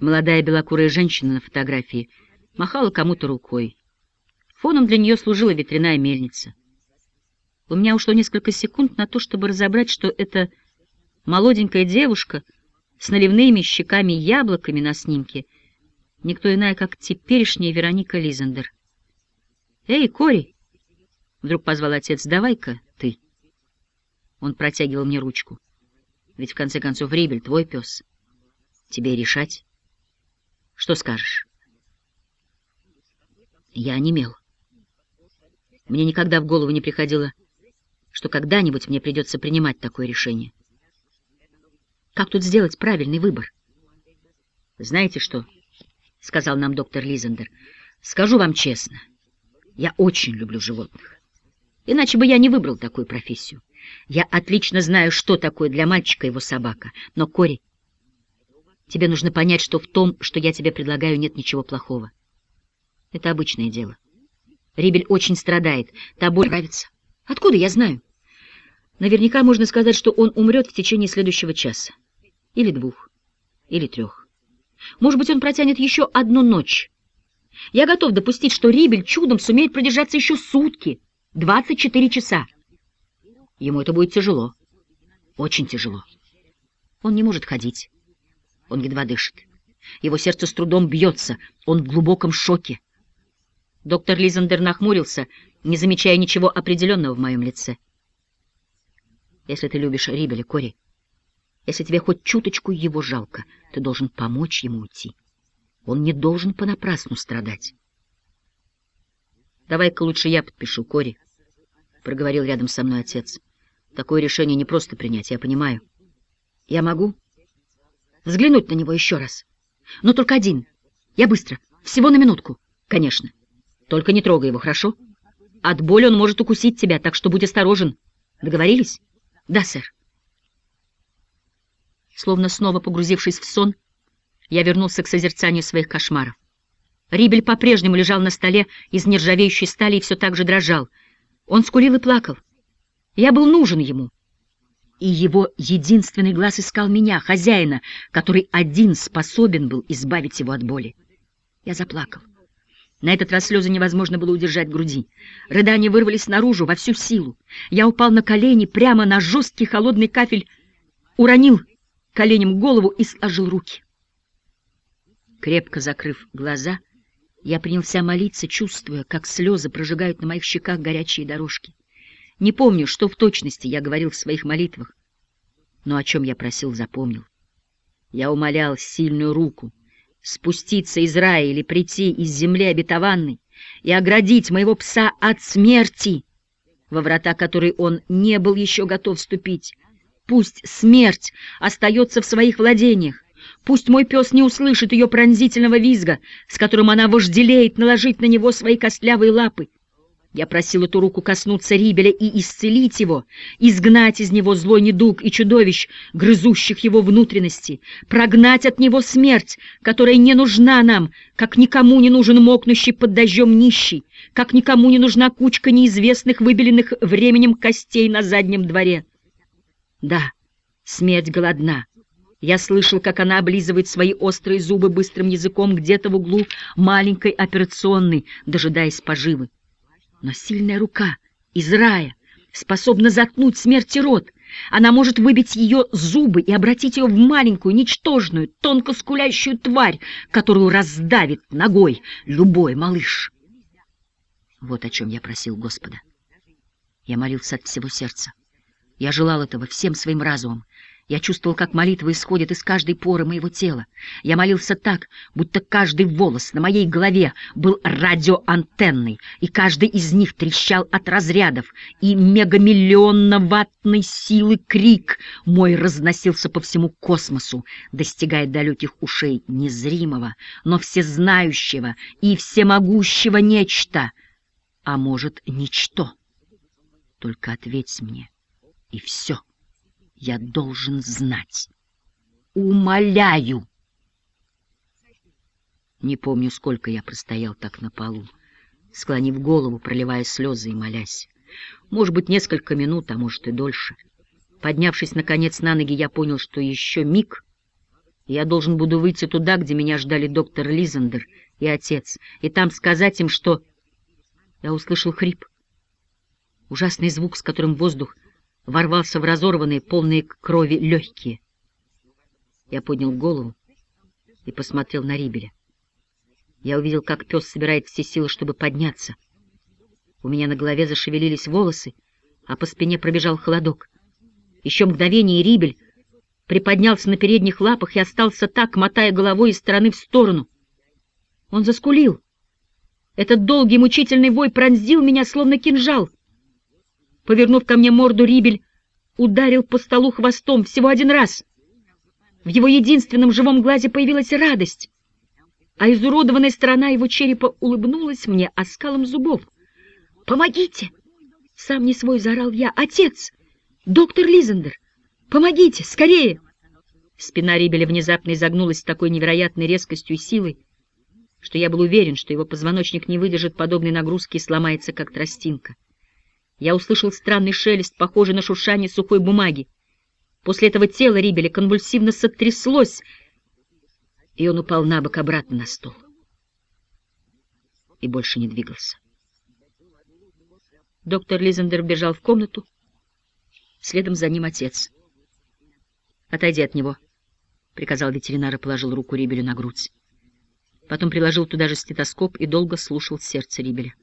Молодая белокурая женщина на фотографии махала кому-то рукой. Фоном для нее служила ветряная мельница. У меня ушло несколько секунд на то, чтобы разобрать, что это молоденькая девушка с наливными щеками яблоками на снимке, никто иная, как теперешняя Вероника Лизендер. «Эй, Кори!» — вдруг позвал отец. «Давай-ка ты». Он протягивал мне ручку. «Ведь в конце концов Рибель твой пес. Тебе решать». Что скажешь? Я онемел. Мне никогда в голову не приходило, что когда-нибудь мне придется принимать такое решение. Как тут сделать правильный выбор? Знаете что, — сказал нам доктор Лизендер, — скажу вам честно, я очень люблю животных. Иначе бы я не выбрал такую профессию. Я отлично знаю, что такое для мальчика его собака. Но, Кори, Тебе нужно понять, что в том, что я тебе предлагаю, нет ничего плохого. Это обычное дело. Рибель очень страдает. Тобой нравится. Откуда я знаю? Наверняка можно сказать, что он умрет в течение следующего часа. Или двух. Или трех. Может быть, он протянет еще одну ночь. Я готов допустить, что Рибель чудом сумеет продержаться еще сутки, 24 часа. Ему это будет тяжело. Очень тяжело. Он не может ходить. Он едва дышит. Его сердце с трудом бьется. Он в глубоком шоке. Доктор Лизендер нахмурился, не замечая ничего определенного в моем лице. Если ты любишь Рибеля, Кори, если тебе хоть чуточку его жалко, ты должен помочь ему уйти. Он не должен понапрасну страдать. «Давай-ка лучше я подпишу, Кори», — проговорил рядом со мной отец. «Такое решение не просто принять, я понимаю». «Я могу?» Взглянуть на него еще раз. Но только один. Я быстро. Всего на минутку. Конечно. Только не трогай его, хорошо? От боли он может укусить тебя, так что будь осторожен. Договорились? Да, сэр. Словно снова погрузившись в сон, я вернулся к созерцанию своих кошмаров. Рибель по-прежнему лежал на столе из нержавеющей стали и все так же дрожал. Он скулил и плакал. Я был нужен ему и его единственный глаз искал меня, хозяина, который один способен был избавить его от боли. Я заплакал. На этот раз слезы невозможно было удержать в груди. Рыдания вырвались наружу во всю силу. Я упал на колени прямо на жесткий холодный кафель, уронил коленем голову и сложил руки. Крепко закрыв глаза, я принялся молиться, чувствуя, как слезы прожигают на моих щеках горячие дорожки. Не помню, что в точности я говорил в своих молитвах, но о чем я просил, запомнил. Я умолял сильную руку спуститься из рая или прийти из земли обетованной и оградить моего пса от смерти, во врата которой он не был еще готов вступить. Пусть смерть остается в своих владениях, пусть мой пес не услышит ее пронзительного визга, с которым она вожделеет наложить на него свои костлявые лапы. Я просил эту руку коснуться Рибеля и исцелить его, изгнать из него злой недуг и чудовищ, грызущих его внутренности, прогнать от него смерть, которая не нужна нам, как никому не нужен мокнущий под дождем нищий, как никому не нужна кучка неизвестных, выбеленных временем костей на заднем дворе. Да, смерть голодна. Я слышал, как она облизывает свои острые зубы быстрым языком где-то в углу маленькой операционной, дожидаясь поживы. Но сильная рука из рая способна заткнуть смерти рот. Она может выбить ее зубы и обратить ее в маленькую, ничтожную, тонко скулящую тварь, которую раздавит ногой любой малыш. Вот о чем я просил Господа. Я молился от всего сердца. Я желал этого всем своим разумом. Я чувствовал, как молитва исходит из каждой поры моего тела. Я молился так, будто каждый волос на моей голове был радиоантенной, и каждый из них трещал от разрядов, и мегамиллионно-ваттной силы крик мой разносился по всему космосу, достигая далеких ушей незримого, но всезнающего и всемогущего нечто, а может, ничто. Только ответь мне, и все. Я должен знать. Умоляю. Не помню, сколько я простоял так на полу, склонив голову, проливая слезы и молясь. Может быть, несколько минут, а может и дольше. Поднявшись, наконец, на ноги, я понял, что еще миг, Я должен буду выйти туда, где меня ждали доктор Лизандер и отец, и там сказать им, что... Я услышал хрип. Ужасный звук, с которым воздух ворвался в разорванные, полные крови легкие. Я поднял голову и посмотрел на Рибеля. Я увидел, как пес собирает все силы, чтобы подняться. У меня на голове зашевелились волосы, а по спине пробежал холодок. Еще мгновение, Рибель приподнялся на передних лапах и остался так, мотая головой из стороны в сторону. Он заскулил. Этот долгий мучительный вой пронзил меня, словно кинжал. Повернув ко мне морду, Рибель ударил по столу хвостом всего один раз. В его единственном живом глазе появилась радость, а изуродованная сторона его черепа улыбнулась мне оскалом зубов. «Помогите!» — сам не свой заорал я. «Отец! Доктор Лизендер! Помогите! Скорее!» Спина Рибеля внезапно изогнулась с такой невероятной резкостью и силой, что я был уверен, что его позвоночник не выдержит подобной нагрузки и сломается, как тростинка. Я услышал странный шелест, похожий на шуршание сухой бумаги. После этого тело Рибеля конвульсивно сотряслось, и он упал на бок обратно на стол. И больше не двигался. Доктор Лизендер бежал в комнату, следом за ним отец. «Отойди от него», — приказал ветеринар и положил руку Рибелю на грудь. Потом приложил туда же стетоскоп и долго слушал сердце Рибеля.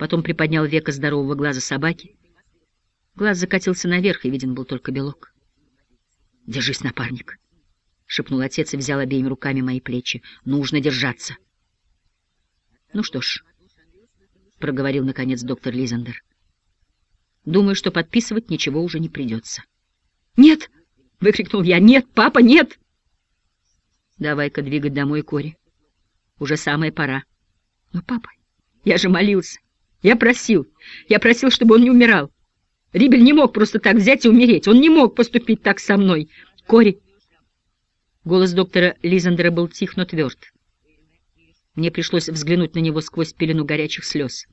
Потом приподнял веко здорового глаза собаки. Глаз закатился наверх, и виден был только белок. «Держись, напарник», — шепнул отец и взял обеими руками мои плечи. «Нужно держаться». «Ну что ж», — проговорил, наконец, доктор Лизандер. «Думаю, что подписывать ничего уже не придется». «Нет!» — выкрикнул я. «Нет, папа, нет!» «Давай-ка двигать домой, Кори. Уже самая пора». «Но, папа, я же молился. Я просил, я просил, чтобы он не умирал. Рибель не мог просто так взять и умереть. Он не мог поступить так со мной. Кори... Голос доктора Лизандера был тих, но тверд. Мне пришлось взглянуть на него сквозь пелену горячих слез.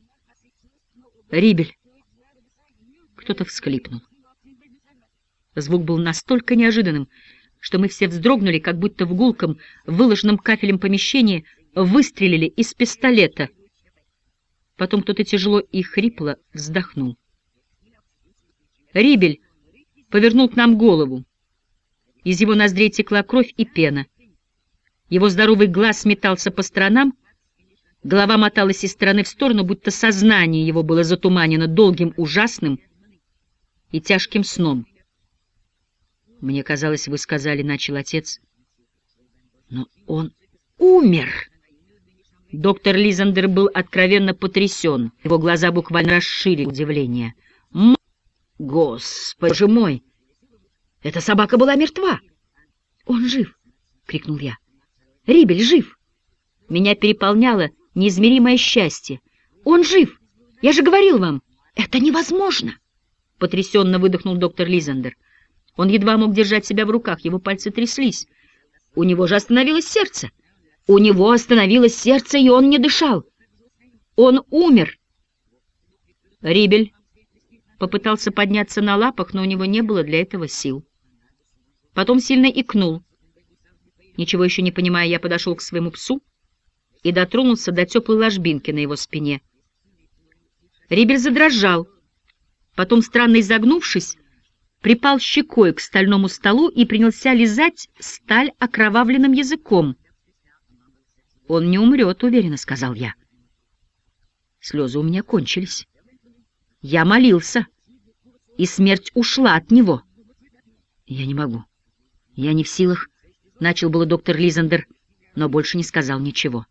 Рибель... Кто-то всхлипнул. Звук был настолько неожиданным, что мы все вздрогнули, как будто в гулком, выложенном кафелем помещении выстрелили из пистолета — Потом кто-то тяжело и хрипло вздохнул. Рибель повернул к нам голову. Из его ноздрей текла кровь и пена. Его здоровый глаз метался по сторонам, голова моталась из стороны в сторону, будто сознание его было затуманено долгим, ужасным и тяжким сном. «Мне казалось, вы сказали, — начал отец, — но он умер!» Доктор Лизандер был откровенно потрясен. Его глаза буквально расширили удивление. М «Господи мой! Эта собака была мертва!» «Он жив!» — крикнул я. «Рибель жив!» Меня переполняло неизмеримое счастье. «Он жив! Я же говорил вам! Это невозможно!» Потрясенно выдохнул доктор Лизандер. Он едва мог держать себя в руках, его пальцы тряслись. У него же остановилось сердце. У него остановилось сердце, и он не дышал. Он умер. Рибель попытался подняться на лапах, но у него не было для этого сил. Потом сильно икнул. Ничего еще не понимая, я подошел к своему псу и дотронулся до теплой ложбинки на его спине. Рибель задрожал. Потом, странно изогнувшись, припал щекой к стальному столу и принялся лизать сталь окровавленным языком — «Он не умрет», — уверенно сказал я. Слезы у меня кончились. Я молился, и смерть ушла от него. Я не могу. Я не в силах, — начал было доктор Лизандер, но больше не сказал ничего.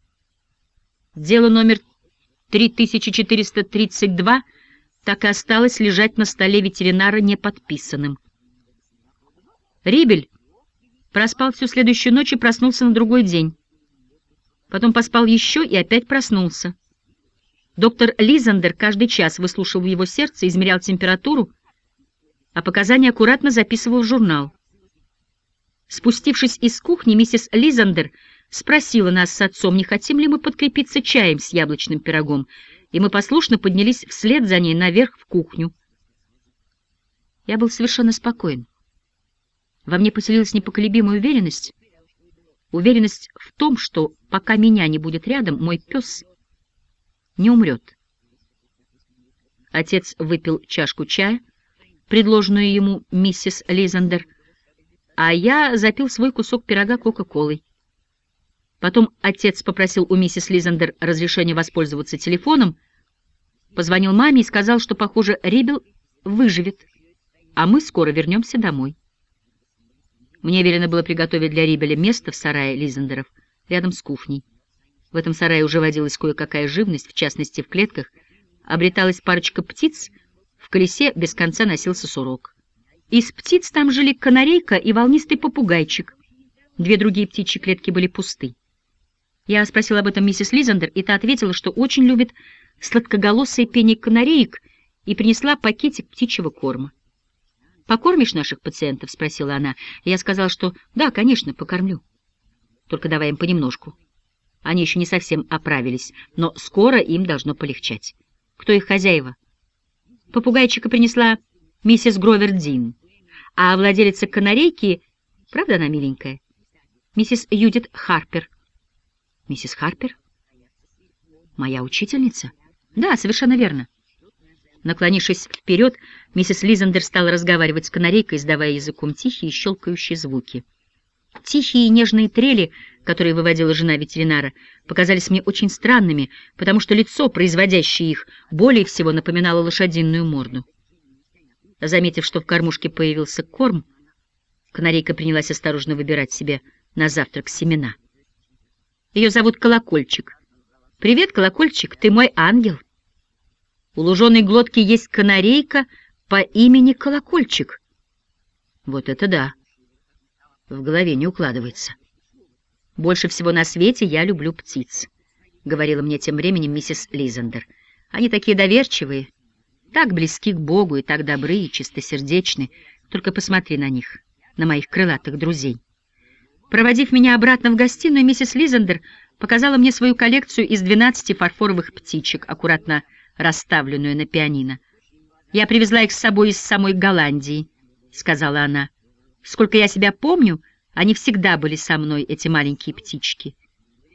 Дело номер 3432 так и осталось лежать на столе ветеринара неподписанным. Рибель проспал всю следующую ночь и проснулся на другой день. Потом поспал еще и опять проснулся. Доктор Лизандер каждый час выслушивал его сердце, измерял температуру, а показания аккуратно записывал в журнал. Спустившись из кухни, миссис Лизандер спросила нас с отцом, не хотим ли мы подкрепиться чаем с яблочным пирогом, и мы послушно поднялись вслед за ней наверх в кухню. Я был совершенно спокоен. Во мне поселилась непоколебимая уверенность, уверенность в том, что пока меня не будет рядом, мой пес не умрет. Отец выпил чашку чая, предложенную ему миссис Лизандер, а я запил свой кусок пирога Кока-Колой. Потом отец попросил у миссис Лизандер разрешения воспользоваться телефоном, позвонил маме и сказал, что, похоже, Рибел выживет, а мы скоро вернемся домой. Мне велено было приготовить для Рибеля место в сарае Лизандеров рядом с кухней. В этом сарае уже водилась кое-какая живность, в частности, в клетках обреталась парочка птиц, в колесе без конца носился сурок. Из птиц там жили канарейка и волнистый попугайчик. Две другие птичьи клетки были пусты. Я спросила об этом миссис Лизандер, и та ответила, что очень любит сладкоголосое пение канареек и принесла пакетик птичьего корма. «Покормишь наших пациентов?» — спросила она. я сказала, что «да, конечно, покормлю. Только давай им понемножку». Они еще не совсем оправились, но скоро им должно полегчать. Кто их хозяева? Попугайчика принесла миссис Гровер Дин, а владелица канарейки, правда она миленькая, миссис Юдит Харпер. Миссис Харпер? Моя учительница? Да, совершенно верно. Наклонившись вперед, миссис Лизандер стала разговаривать с канарейкой, издавая языком тихие щелкающие звуки. Тихие и нежные трели, которые выводила жена ветеринара, показались мне очень странными, потому что лицо, производящее их, более всего напоминало лошадиную морду. Заметив, что в кормушке появился корм, канарейка принялась осторожно выбирать себе на завтрак семена. Ее зовут Колокольчик. «Привет, Колокольчик, ты мой ангел». У луженой глотки есть канарейка по имени Колокольчик. Вот это да! В голове не укладывается. Больше всего на свете я люблю птиц, — говорила мне тем временем миссис Лизандер. Они такие доверчивые, так близки к Богу и так добры и чистосердечны. Только посмотри на них, на моих крылатых друзей. Проводив меня обратно в гостиную, миссис Лизандер показала мне свою коллекцию из 12 фарфоровых птичек, аккуратно расставленную на пианино. «Я привезла их с собой из самой Голландии», — сказала она. «Сколько я себя помню, они всегда были со мной, эти маленькие птички.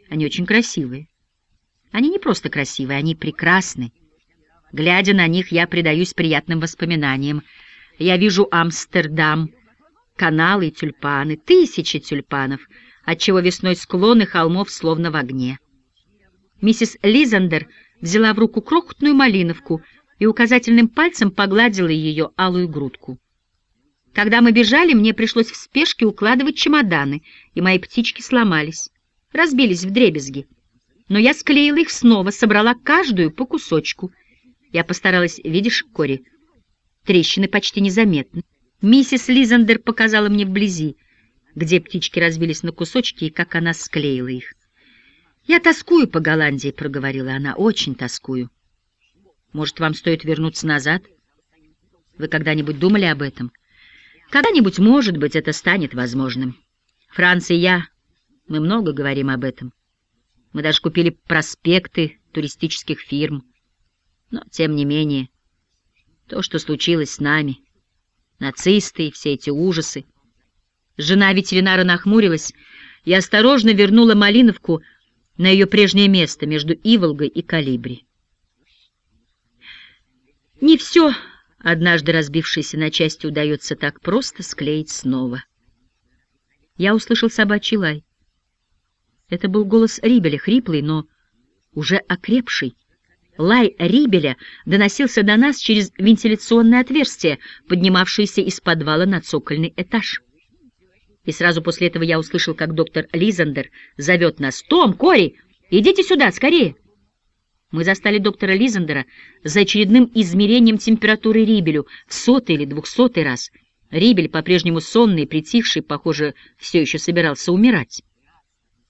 Они очень красивые. Они не просто красивые, они прекрасны. Глядя на них, я предаюсь приятным воспоминаниям. Я вижу Амстердам, каналы и тюльпаны, тысячи тюльпанов, отчего весной склоны холмов словно в огне. Миссис Лизандер взяла в руку крохотную малиновку и указательным пальцем погладила ее алую грудку. Когда мы бежали, мне пришлось в спешке укладывать чемоданы, и мои птички сломались, разбились в дребезги. Но я склеила их снова, собрала каждую по кусочку. Я постаралась, видишь, Кори, трещины почти незаметны. Миссис Лизандер показала мне вблизи, где птички разбились на кусочки и как она склеила их. «Я тоскую по Голландии», — проговорила она, — «очень тоскую». «Может, вам стоит вернуться назад? Вы когда-нибудь думали об этом?» «Когда-нибудь, может быть, это станет возможным. Франц и я, мы много говорим об этом. Мы даже купили проспекты туристических фирм. Но, тем не менее, то, что случилось с нами, нацисты и все эти ужасы...» Жена ветеринара нахмурилась и осторожно вернула Малиновку на ее прежнее место между Иволгой и Калибри. Не все, однажды разбившееся на части, удается так просто склеить снова. Я услышал собачий лай. Это был голос Рибеля, хриплый, но уже окрепший. Лай Рибеля доносился до нас через вентиляционное отверстие, поднимавшееся из подвала на цокольный этаж. И сразу после этого я услышал, как доктор Лизандер зовет нас. «Том, Кори, идите сюда, скорее!» Мы застали доктора Лизандера за очередным измерением температуры Рибелю в сотый или двухсотый раз. Рибель, по-прежнему сонный, притихший, похоже, все еще собирался умирать.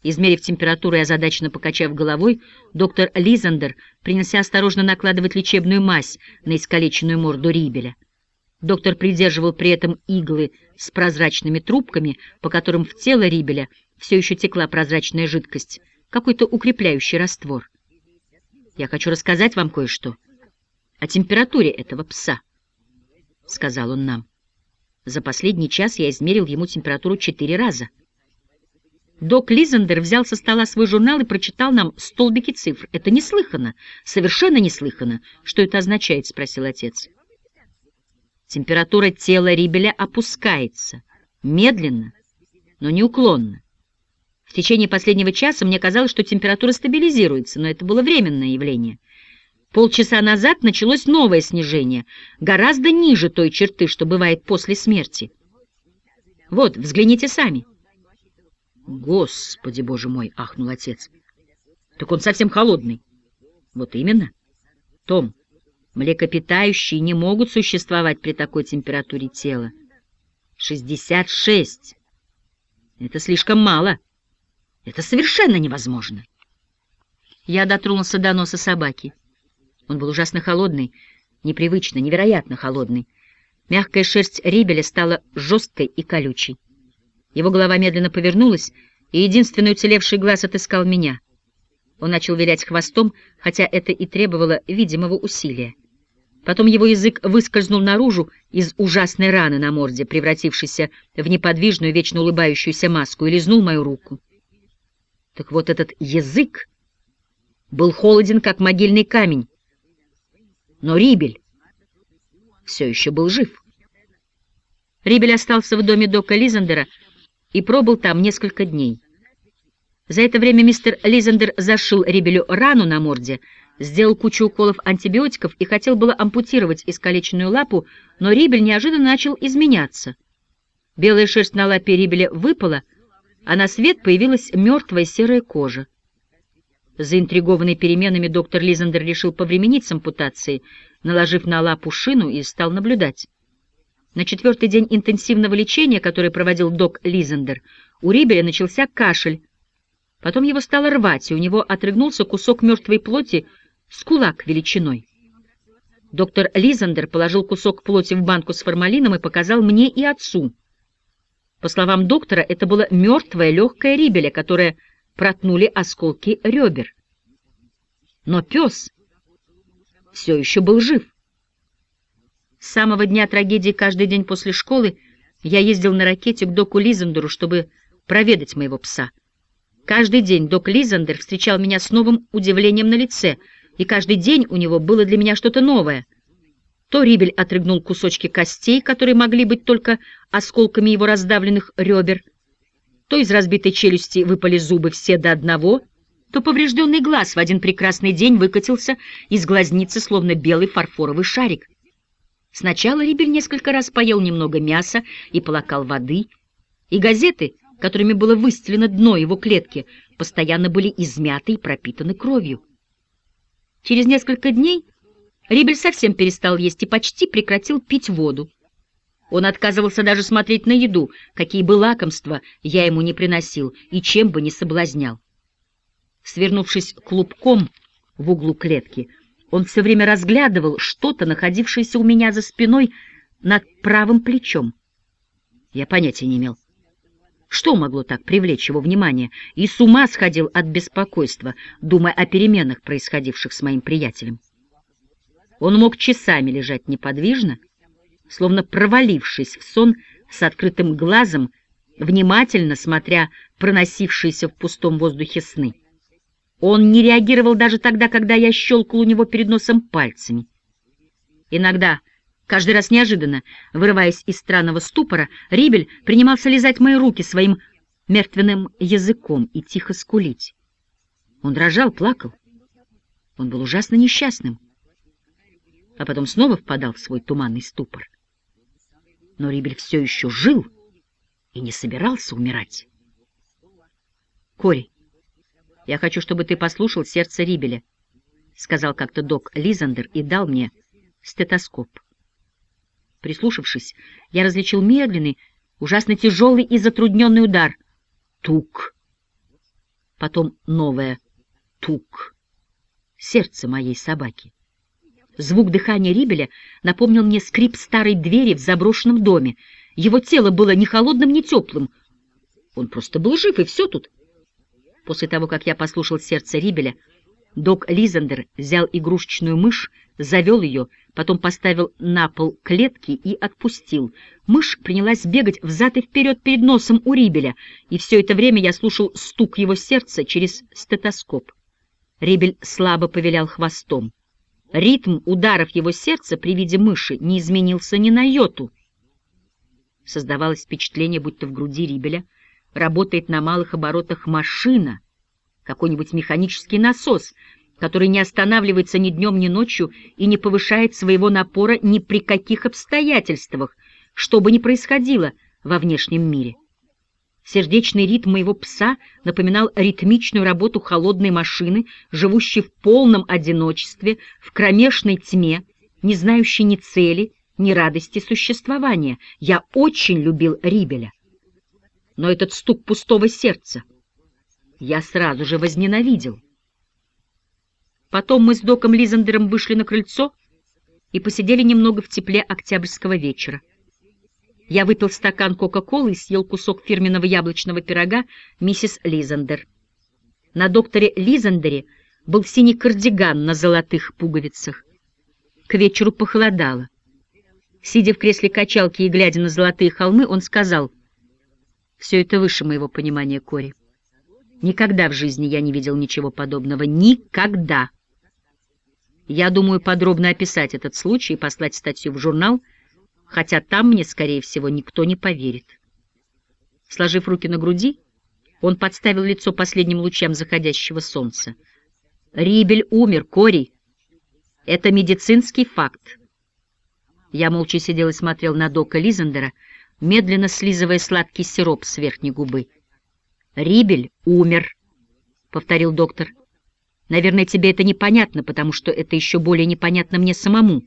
Измерив температуру и озадаченно покачав головой, доктор Лизандер принялся осторожно накладывать лечебную мазь на искалеченную морду Рибеля. Доктор придерживал при этом иглы с прозрачными трубками, по которым в тело Рибеля все еще текла прозрачная жидкость, какой-то укрепляющий раствор. «Я хочу рассказать вам кое-что о температуре этого пса», — сказал он нам. За последний час я измерил ему температуру четыре раза. Док Лизендер взял со стола свой журнал и прочитал нам столбики цифр. «Это неслыханно, совершенно неслыханно. Что это означает?» — спросил отец. Температура тела Рибеля опускается, медленно, но неуклонно. В течение последнего часа мне казалось, что температура стабилизируется, но это было временное явление. Полчаса назад началось новое снижение, гораздо ниже той черты, что бывает после смерти. Вот, взгляните сами. Господи, боже мой, ахнул отец. Так он совсем холодный. Вот именно. Том, млекопитающие не могут существовать при такой температуре тела. Шестьдесят шесть. Это слишком мало. Это совершенно невозможно. Я дотронулся до носа собаки. Он был ужасно холодный, непривычно, невероятно холодный. Мягкая шерсть Рибеля стала жесткой и колючей. Его голова медленно повернулась, и единственный уцелевший глаз отыскал меня. Он начал вилять хвостом, хотя это и требовало видимого усилия. Потом его язык выскользнул наружу из ужасной раны на морде, превратившейся в неподвижную, вечно улыбающуюся маску, и лизнул мою руку. Так вот этот язык был холоден, как могильный камень. Но Рибель все еще был жив. Рибель остался в доме Дока Лизандера и пробыл там несколько дней. За это время мистер Лизандер зашил Рибелю рану на морде, сделал кучу уколов антибиотиков и хотел было ампутировать искалеченную лапу, но Рибель неожиданно начал изменяться. Белая шерсть на лапе Рибеля выпала, а на свет появилась мертвая серая кожа. Заинтригованный переменами, доктор Лизандер решил повременить с ампутацией, наложив на лапу шину и стал наблюдать. На четвертый день интенсивного лечения, который проводил док Лизандер, у Рибеля начался кашель. Потом его стало рвать, и у него отрыгнулся кусок мертвой плоти с кулак величиной. Доктор Лизандер положил кусок плоти в банку с формалином и показал мне и отцу — по словам доктора, это было мертвое легкое рибеля, которое протнули осколки ребер. Но пес все еще был жив. С самого дня трагедии каждый день после школы я ездил на ракете к доку Лизендеру, чтобы проведать моего пса. Каждый день док Лизендер встречал меня с новым удивлением на лице, и каждый день у него было для меня что-то новое — то Рибель отрыгнул кусочки костей, которые могли быть только осколками его раздавленных ребер, то из разбитой челюсти выпали зубы все до одного, то поврежденный глаз в один прекрасный день выкатился из глазницы, словно белый фарфоровый шарик. Сначала Рибель несколько раз поел немного мяса и полакал воды, и газеты, которыми было выстелено дно его клетки, постоянно были измяты и пропитаны кровью. Через несколько дней Рибель совсем перестал есть и почти прекратил пить воду. Он отказывался даже смотреть на еду, какие бы лакомства я ему не приносил и чем бы не соблазнял. Свернувшись клубком в углу клетки, он все время разглядывал что-то, находившееся у меня за спиной над правым плечом. Я понятия не имел. Что могло так привлечь его внимание, и с ума сходил от беспокойства, думая о переменах, происходивших с моим приятелем. Он мог часами лежать неподвижно, словно провалившись в сон с открытым глазом, внимательно смотря проносившиеся в пустом воздухе сны. Он не реагировал даже тогда, когда я щелкал у него перед носом пальцами. Иногда, каждый раз неожиданно, вырываясь из странного ступора, Рибель принимался лизать мои руки своим мертвенным языком и тихо скулить. Он дрожал, плакал. Он был ужасно несчастным а потом снова впадал в свой туманный ступор. Но Рибель все еще жил и не собирался умирать. «Кори, я хочу, чтобы ты послушал сердце Рибеля», — сказал как-то док Лизандер и дал мне стетоскоп. Прислушавшись, я различил медленный, ужасно тяжелый и затрудненный удар. Тук. Потом новое. Тук. Сердце моей собаки. Звук дыхания Рибеля напомнил мне скрип старой двери в заброшенном доме. Его тело было ни холодным, ни теплым. Он просто был жив, и все тут. После того, как я послушал сердце Рибеля, Док Лизандер взял игрушечную мышь, завел ее, потом поставил на пол клетки и отпустил. Мышь принялась бегать взад и вперед перед носом у Рибеля, и все это время я слушал стук его сердца через стетоскоп. Рибель слабо повилял хвостом. Ритм ударов его сердца при виде мыши не изменился ни на йоту. Создавалось впечатление, будто в груди Рибеля работает на малых оборотах машина — какой-нибудь механический насос, который не останавливается ни днем, ни ночью и не повышает своего напора ни при каких обстоятельствах, что бы ни происходило во внешнем мире. Сердечный ритм моего пса напоминал ритмичную работу холодной машины, живущей в полном одиночестве, в кромешной тьме, не знающей ни цели, ни радости существования. Я очень любил Рибеля. Но этот стук пустого сердца — я сразу же возненавидел. Потом мы с доком Лизандером вышли на крыльцо и посидели немного в тепле октябрьского вечера. Я выпил стакан Кока-Колы и съел кусок фирменного яблочного пирога миссис Лизандер. На докторе Лизандере был синий кардиган на золотых пуговицах. К вечеру похолодало. Сидя в кресле качалки и глядя на золотые холмы, он сказал, «Все это выше моего понимания, Кори. Никогда в жизни я не видел ничего подобного. Никогда. Я думаю подробно описать этот случай и послать статью в журнал, хотя там мне, скорее всего, никто не поверит. Сложив руки на груди, он подставил лицо последним лучам заходящего солнца. «Рибель умер, Кори. Это медицинский факт». Я молча сидел и смотрел на Дока Лизендера, медленно слизывая сладкий сироп с верхней губы. Рибель умер, — повторил доктор. Наверное, тебе это непонятно, потому что это еще более непонятно мне самому.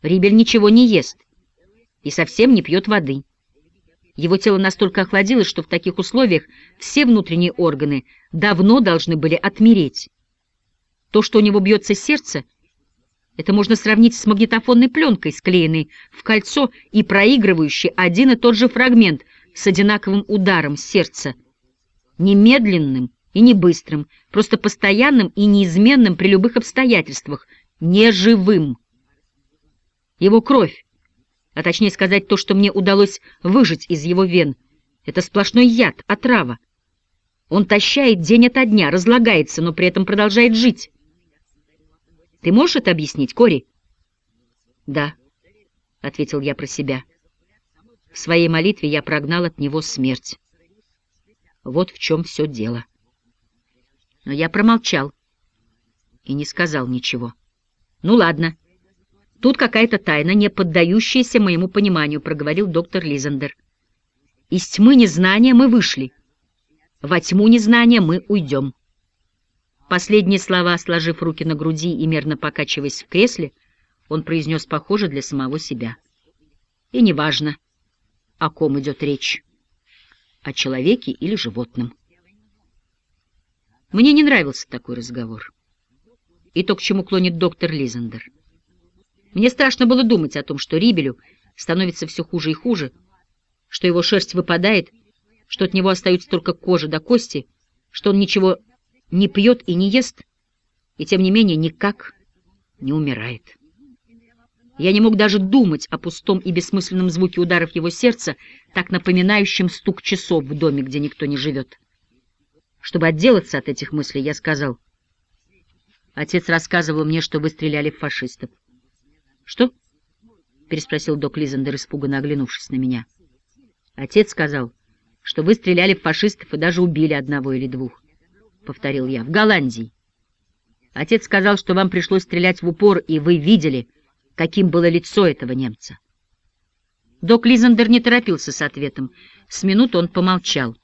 Рибель ничего не ест и совсем не пьет воды. Его тело настолько охладилось, что в таких условиях все внутренние органы давно должны были отмереть. То, что у него бьется сердце, это можно сравнить с магнитофонной пленкой, склеенной в кольцо и проигрывающей один и тот же фрагмент с одинаковым ударом сердца — не медленным и не быстрым, просто постоянным и неизменным при любых обстоятельствах, неживым. Его кровь, а точнее сказать то, что мне удалось выжить из его вен, это сплошной яд, отрава. Он тащает день ото дня, разлагается, но при этом продолжает жить. Ты можешь это объяснить, Кори? Да, — ответил я про себя. В своей молитве я прогнал от него смерть. Вот в чем все дело. Но я промолчал и не сказал ничего. Ну ладно, тут какая-то тайна, не поддающаяся моему пониманию, проговорил доктор Лизендер. Из тьмы незнания мы вышли, во тьму незнания мы уйдем. Последние слова, сложив руки на груди и мерно покачиваясь в кресле, он произнес похоже для самого себя. И неважно, о ком идет речь о человеке или животном. Мне не нравился такой разговор. И то, к чему клонит доктор Лизендер. Мне страшно было думать о том, что Рибелю становится все хуже и хуже, что его шерсть выпадает, что от него остаются только кожа до кости, что он ничего не пьет и не ест, и тем не менее никак не умирает. Я не мог даже думать о пустом и бессмысленном звуке ударов его сердца, так напоминающем стук часов в доме, где никто не живет. Чтобы отделаться от этих мыслей, я сказал. Отец рассказывал мне, что вы стреляли в фашистов. — Что? — переспросил док Лизендер, испуганно оглянувшись на меня. — Отец сказал, что вы стреляли в фашистов и даже убили одного или двух, — повторил я, — в Голландии. Отец сказал, что вам пришлось стрелять в упор, и вы видели каким было лицо этого немца. Док Лизендер не торопился с ответом. С минуту он помолчал.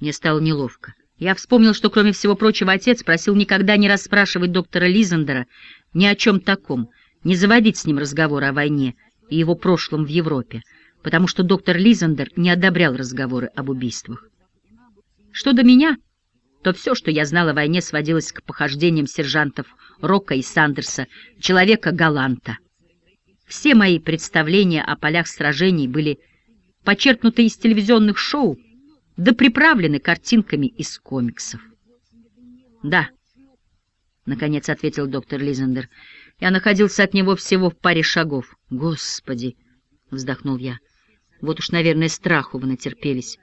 Мне стало неловко. Я вспомнил, что, кроме всего прочего, отец просил никогда не расспрашивать доктора Лизендера ни о чем таком, не заводить с ним разговор о войне и его прошлом в Европе, потому что доктор Лизендер не одобрял разговоры об убийствах. Что до меня, то все, что я знал о войне, сводилось к похождениям сержантов Рока и Сандерса, человека-галанта. Все мои представления о полях сражений были почерпнуты из телевизионных шоу, да приправлены картинками из комиксов. Да, — наконец ответил доктор Лизендер. Я находился от него всего в паре шагов. «Господи!» — вздохнул я. «Вот уж, наверное, страху вы натерпелись.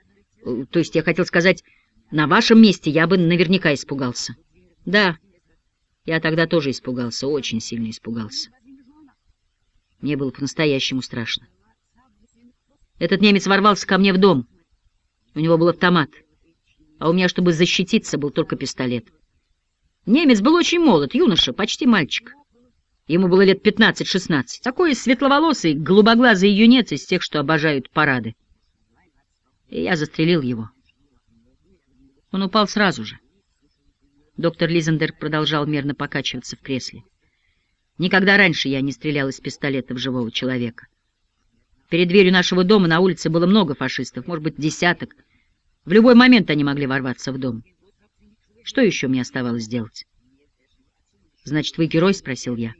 Э, то есть я хотел сказать, на вашем месте я бы наверняка испугался». «Да, я тогда тоже испугался, очень сильно испугался. Мне было по-настоящему страшно. Этот немец ворвался ко мне в дом. У него был автомат, а у меня, чтобы защититься, был только пистолет». Немец был очень молод, юноша, почти мальчик. Ему было лет 15-16. Такой светловолосый, голубоглазый юнец из тех, что обожают парады. И я застрелил его. Он упал сразу же. Доктор Лизендер продолжал мерно покачиваться в кресле. Никогда раньше я не стрелял из пистолета в живого человека. Перед дверью нашего дома на улице было много фашистов, может быть, десяток. В любой момент они могли ворваться в дом. Что еще мне оставалось делать? «Значит, вы герой?» — спросил я.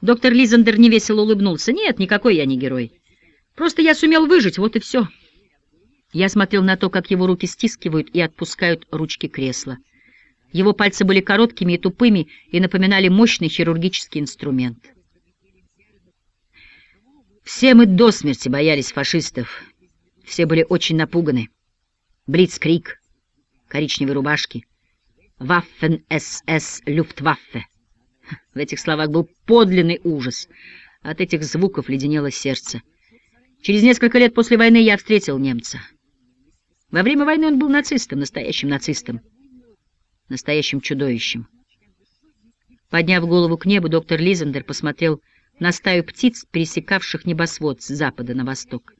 Доктор Лизендер невесело улыбнулся. «Нет, никакой я не герой. Просто я сумел выжить, вот и все». Я смотрел на то, как его руки стискивают и отпускают ручки кресла. Его пальцы были короткими и тупыми и напоминали мощный хирургический инструмент. Все мы до смерти боялись фашистов. Все были очень напуганы. Блицкрик, коричневые рубашки, Waffen-СС Люфтваффе. В этих словах был подлинный ужас. От этих звуков леденело сердце. Через несколько лет после войны я встретил немца. Во время войны он был нацистом, настоящим нацистом, настоящим чудовищем. Подняв голову к небу, доктор Лизендер посмотрел на стаю птиц, пересекавших небосвод с запада на восток.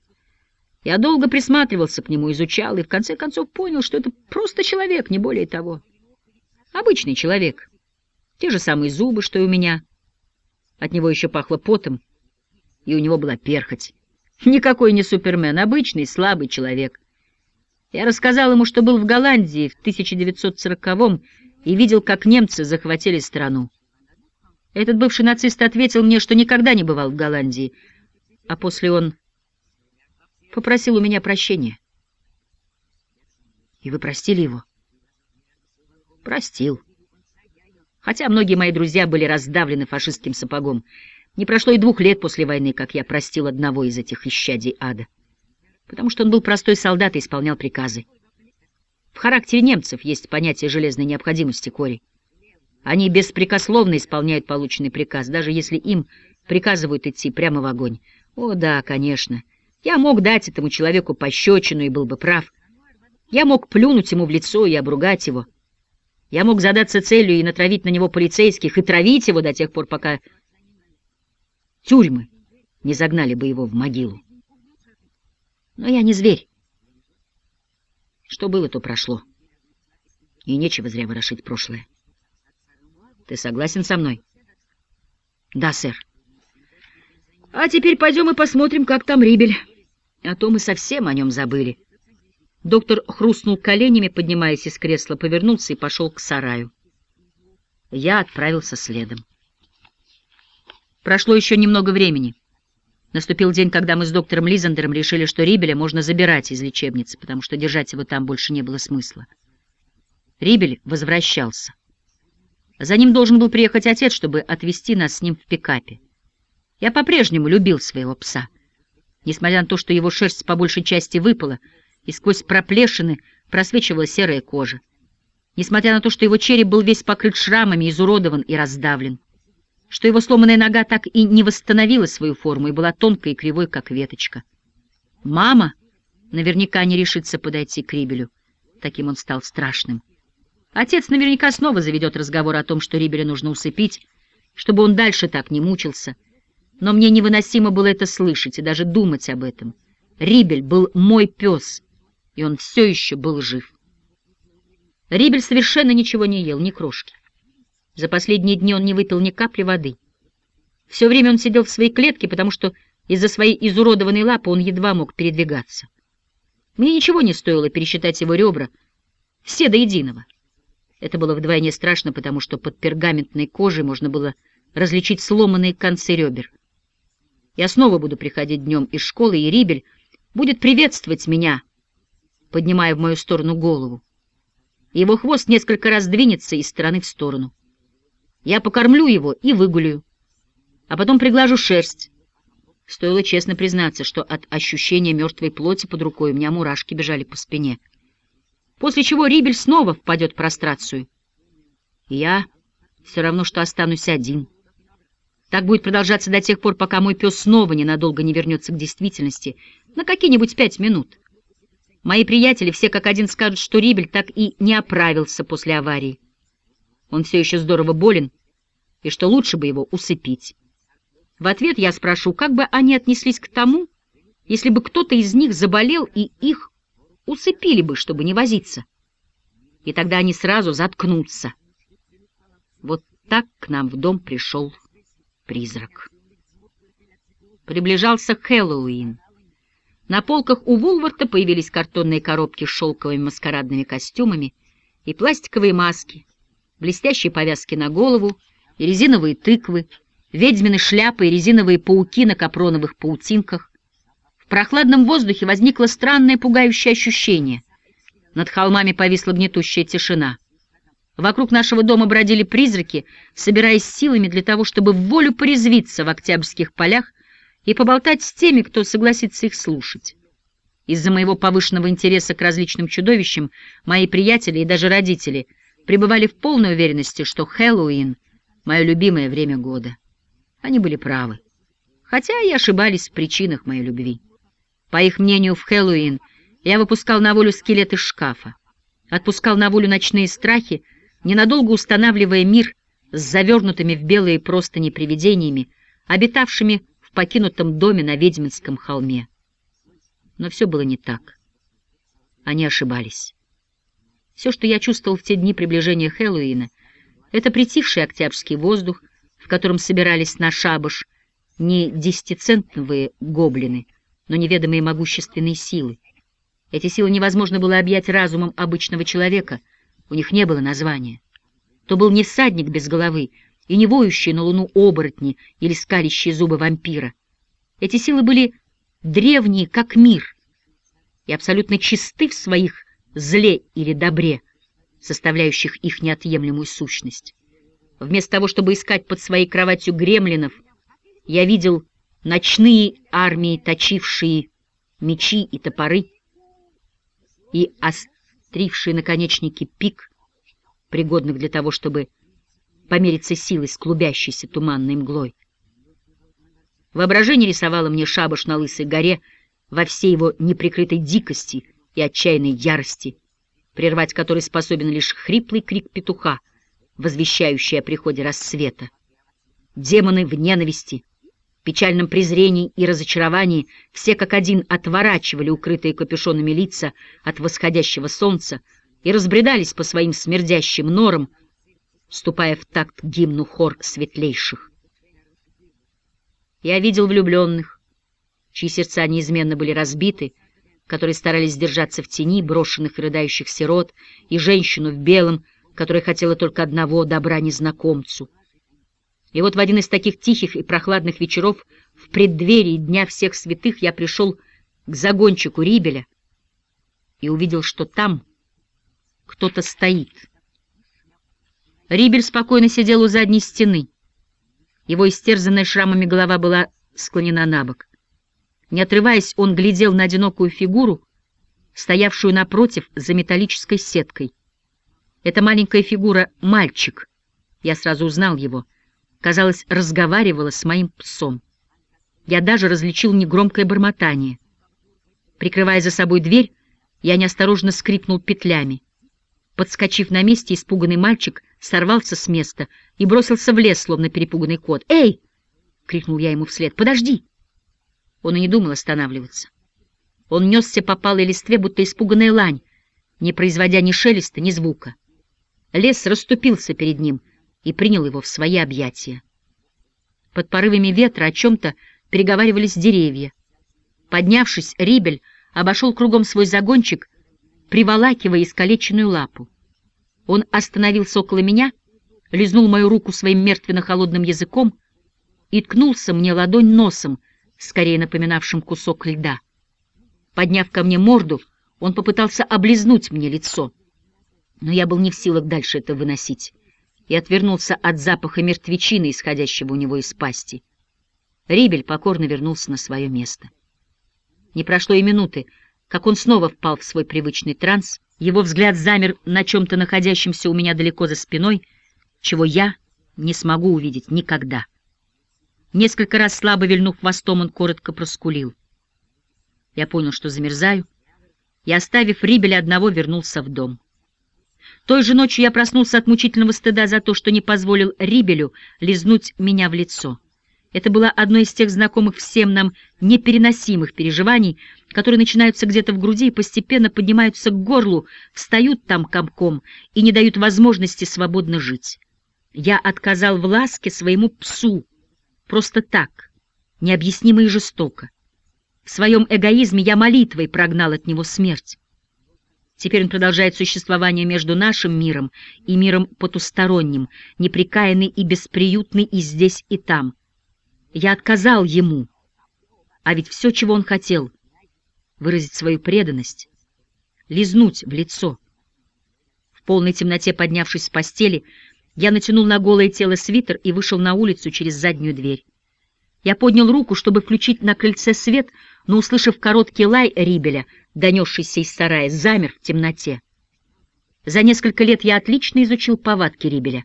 Я долго присматривался к нему, изучал и в конце концов понял, что это просто человек, не более того. Обычный человек. Те же самые зубы, что и у меня. От него еще пахло потом, и у него была перхоть. Никакой не супермен, обычный слабый человек. Я рассказал ему, что был в Голландии в 1940-м и видел, как немцы захватили страну. Этот бывший нацист ответил мне, что никогда не бывал в Голландии, а после он попросил у меня прощения. И вы простили его? Простил. Хотя многие мои друзья были раздавлены фашистским сапогом. Не прошло и двух лет после войны, как я простил одного из этих исчадий ада. Потому что он был простой солдат и исполнял приказы. В характере немцев есть понятие железной необходимости, Кори. Они беспрекословно исполняют полученный приказ, даже если им приказывают идти прямо в огонь. О, да, конечно. Я мог дать этому человеку пощечину и был бы прав. Я мог плюнуть ему в лицо и обругать его. Я мог задаться целью и натравить на него полицейских, и травить его до тех пор, пока тюрьмы не загнали бы его в могилу. Но я не зверь. Что было, то прошло. И нечего зря ворошить прошлое. Ты согласен со мной? Да, сэр. А теперь пойдем и посмотрим, как там Рибель. А то мы совсем о нем забыли. Доктор хрустнул коленями, поднимаясь из кресла, повернулся и пошел к сараю. Я отправился следом. Прошло еще немного времени. Наступил день, когда мы с доктором Лизандером решили, что Рибеля можно забирать из лечебницы, потому что держать его там больше не было смысла. Рибель возвращался. За ним должен был приехать отец, чтобы отвезти нас с ним в пикапе. Я по-прежнему любил своего пса. Несмотря на то, что его шерсть по большей части выпала, и сквозь проплешины просвечивала серая кожа. Несмотря на то, что его череп был весь покрыт шрамами, изуродован и раздавлен, что его сломанная нога так и не восстановила свою форму и была тонкой и кривой, как веточка. Мама наверняка не решится подойти к Рибелю. Таким он стал страшным. Отец наверняка снова заведет разговор о том, что Рибеля нужно усыпить, чтобы он дальше так не мучился. Но мне невыносимо было это слышать и даже думать об этом. Рибель был мой пес — и он все еще был жив. Рибель совершенно ничего не ел, ни крошки. За последние дни он не выпил ни капли воды. Все время он сидел в своей клетке, потому что из-за своей изуродованной лапы он едва мог передвигаться. Мне ничего не стоило пересчитать его ребра, все до единого. Это было вдвойне страшно, потому что под пергаментной кожей можно было различить сломанные концы ребер. Я снова буду приходить днем из школы, и Рибель будет приветствовать меня — поднимая в мою сторону голову. Его хвост несколько раз двинется из стороны в сторону. Я покормлю его и выгулю, а потом приглажу шерсть. Стоило честно признаться, что от ощущения мертвой плоти под рукой у меня мурашки бежали по спине. После чего Рибель снова впадет в прострацию. И я все равно, что останусь один. Так будет продолжаться до тех пор, пока мой пес снова ненадолго не вернется к действительности, на какие-нибудь пять минут. Мои приятели все как один скажут, что Рибель так и не оправился после аварии. Он все еще здорово болен, и что лучше бы его усыпить. В ответ я спрошу, как бы они отнеслись к тому, если бы кто-то из них заболел и их усыпили бы, чтобы не возиться. И тогда они сразу заткнутся. Вот так к нам в дом пришел призрак. Приближался Хэллоуин. На полках у Вулварта появились картонные коробки с шелковыми маскарадными костюмами и пластиковые маски, блестящие повязки на голову и резиновые тыквы, ведьмины шляпы и резиновые пауки на капроновых паутинках. В прохладном воздухе возникло странное пугающее ощущение. Над холмами повисла гнетущая тишина. Вокруг нашего дома бродили призраки, собираясь силами для того, чтобы в волю порезвиться в октябрьских полях и поболтать с теми, кто согласится их слушать. Из-за моего повышенного интереса к различным чудовищам мои приятели и даже родители пребывали в полной уверенности, что Хэллоуин — мое любимое время года. Они были правы, хотя и ошибались в причинах моей любви. По их мнению, в Хэллоуин я выпускал на волю скелет из шкафа, отпускал на волю ночные страхи, ненадолго устанавливая мир с завернутыми в белые простыни привидениями, обитавшими в покинутом доме на Ведьминском холме. Но все было не так. Они ошибались. Все, что я чувствовал в те дни приближения Хэллоуина, это притихший октябрьский воздух, в котором собирались на шабаш не десятицентновые гоблины, но неведомые могущественные силы. Эти силы невозможно было объять разумом обычного человека — у них не было названия. То был не всадник без головы и не воющие на луну оборотни или скалящие зубы вампира. Эти силы были древние, как мир, и абсолютно чисты в своих зле или добре, составляющих их неотъемлемую сущность. Вместо того, чтобы искать под своей кроватью гремлинов, я видел ночные армии, точившие мечи и топоры, и острившие наконечники пик, пригодных для того, чтобы помериться силой с клубящейся туманной мглой. Воображение рисовало мне шабаш на Лысой горе во всей его неприкрытой дикости и отчаянной ярости, прервать который способен лишь хриплый крик петуха, возвещающий о приходе рассвета. Демоны в ненависти, печальном презрении и разочаровании все как один отворачивали укрытые капюшонами лица от восходящего солнца и разбредались по своим смердящим норам, ступая в такт гимну хор светлейших. Я видел влюбленных, чьи сердца неизменно были разбиты, которые старались держаться в тени брошенных и рыдающих сирот, и женщину в белом, которая хотела только одного добра незнакомцу — и вот в один из таких тихих и прохладных вечеров в преддверии Дня всех святых я пришел к загончику Рибеля и увидел, что там кто-то стоит. Рибель спокойно сидел у задней стены. Его истерзанная шрамами голова была склонена на бок. Не отрываясь, он глядел на одинокую фигуру, стоявшую напротив за металлической сеткой. Эта маленькая фигура — мальчик. Я сразу узнал его — казалось, разговаривала с моим псом. Я даже различил негромкое бормотание. Прикрывая за собой дверь, я неосторожно скрипнул петлями. Подскочив на месте, испуганный мальчик сорвался с места и бросился в лес, словно перепуганный кот. «Эй!» — крикнул я ему вслед. «Подожди!» Он и не думал останавливаться. Он несся по палой листве, будто испуганная лань, не производя ни шелеста, ни звука. Лес расступился перед ним — и принял его в свои объятия. Под порывами ветра о чем-то переговаривались деревья. Поднявшись, Рибель обошел кругом свой загончик, приволакивая искалеченную лапу. Он остановился около меня, лизнул мою руку своим мертвенно-холодным языком и ткнулся мне ладонь носом, скорее напоминавшим кусок льда. Подняв ко мне морду, он попытался облизнуть мне лицо, но я был не в силах дальше это выносить. и отвернулся от запаха мертвечины, исходящего у него из пасти. Рибель покорно вернулся на свое место. Не прошло и минуты, как он снова впал в свой привычный транс, его взгляд замер на чем-то находящемся у меня далеко за спиной, чего я не смогу увидеть никогда. Несколько раз слабо вильнув хвостом, он коротко проскулил. Я понял, что замерзаю, и, оставив Рибеля одного, вернулся в дом. Той же ночью я проснулся от мучительного стыда за то, что не позволил Рибелю лизнуть меня в лицо. Это было одно из тех знакомых всем нам непереносимых переживаний, которые начинаются где-то в груди и постепенно поднимаются к горлу, встают там комком и не дают возможности свободно жить. Я отказал в ласке своему псу, просто так, необъяснимо и жестоко. В своем эгоизме я молитвой прогнал от него смерть. Теперь он продолжает существование между нашим миром и миром потусторонним, неприкаянный и бесприютный и здесь, и там. Я отказал ему, а ведь все, чего он хотел — выразить свою преданность, лизнуть в лицо. В полной темноте, поднявшись с постели, я натянул на голое тело свитер и вышел на улицу через заднюю дверь. Я поднял руку, чтобы включить на крыльце свет, но, услышав короткий лай Рибеля, донесшийся из сарая, замер в темноте. За несколько лет я отлично изучил повадки Рибеля.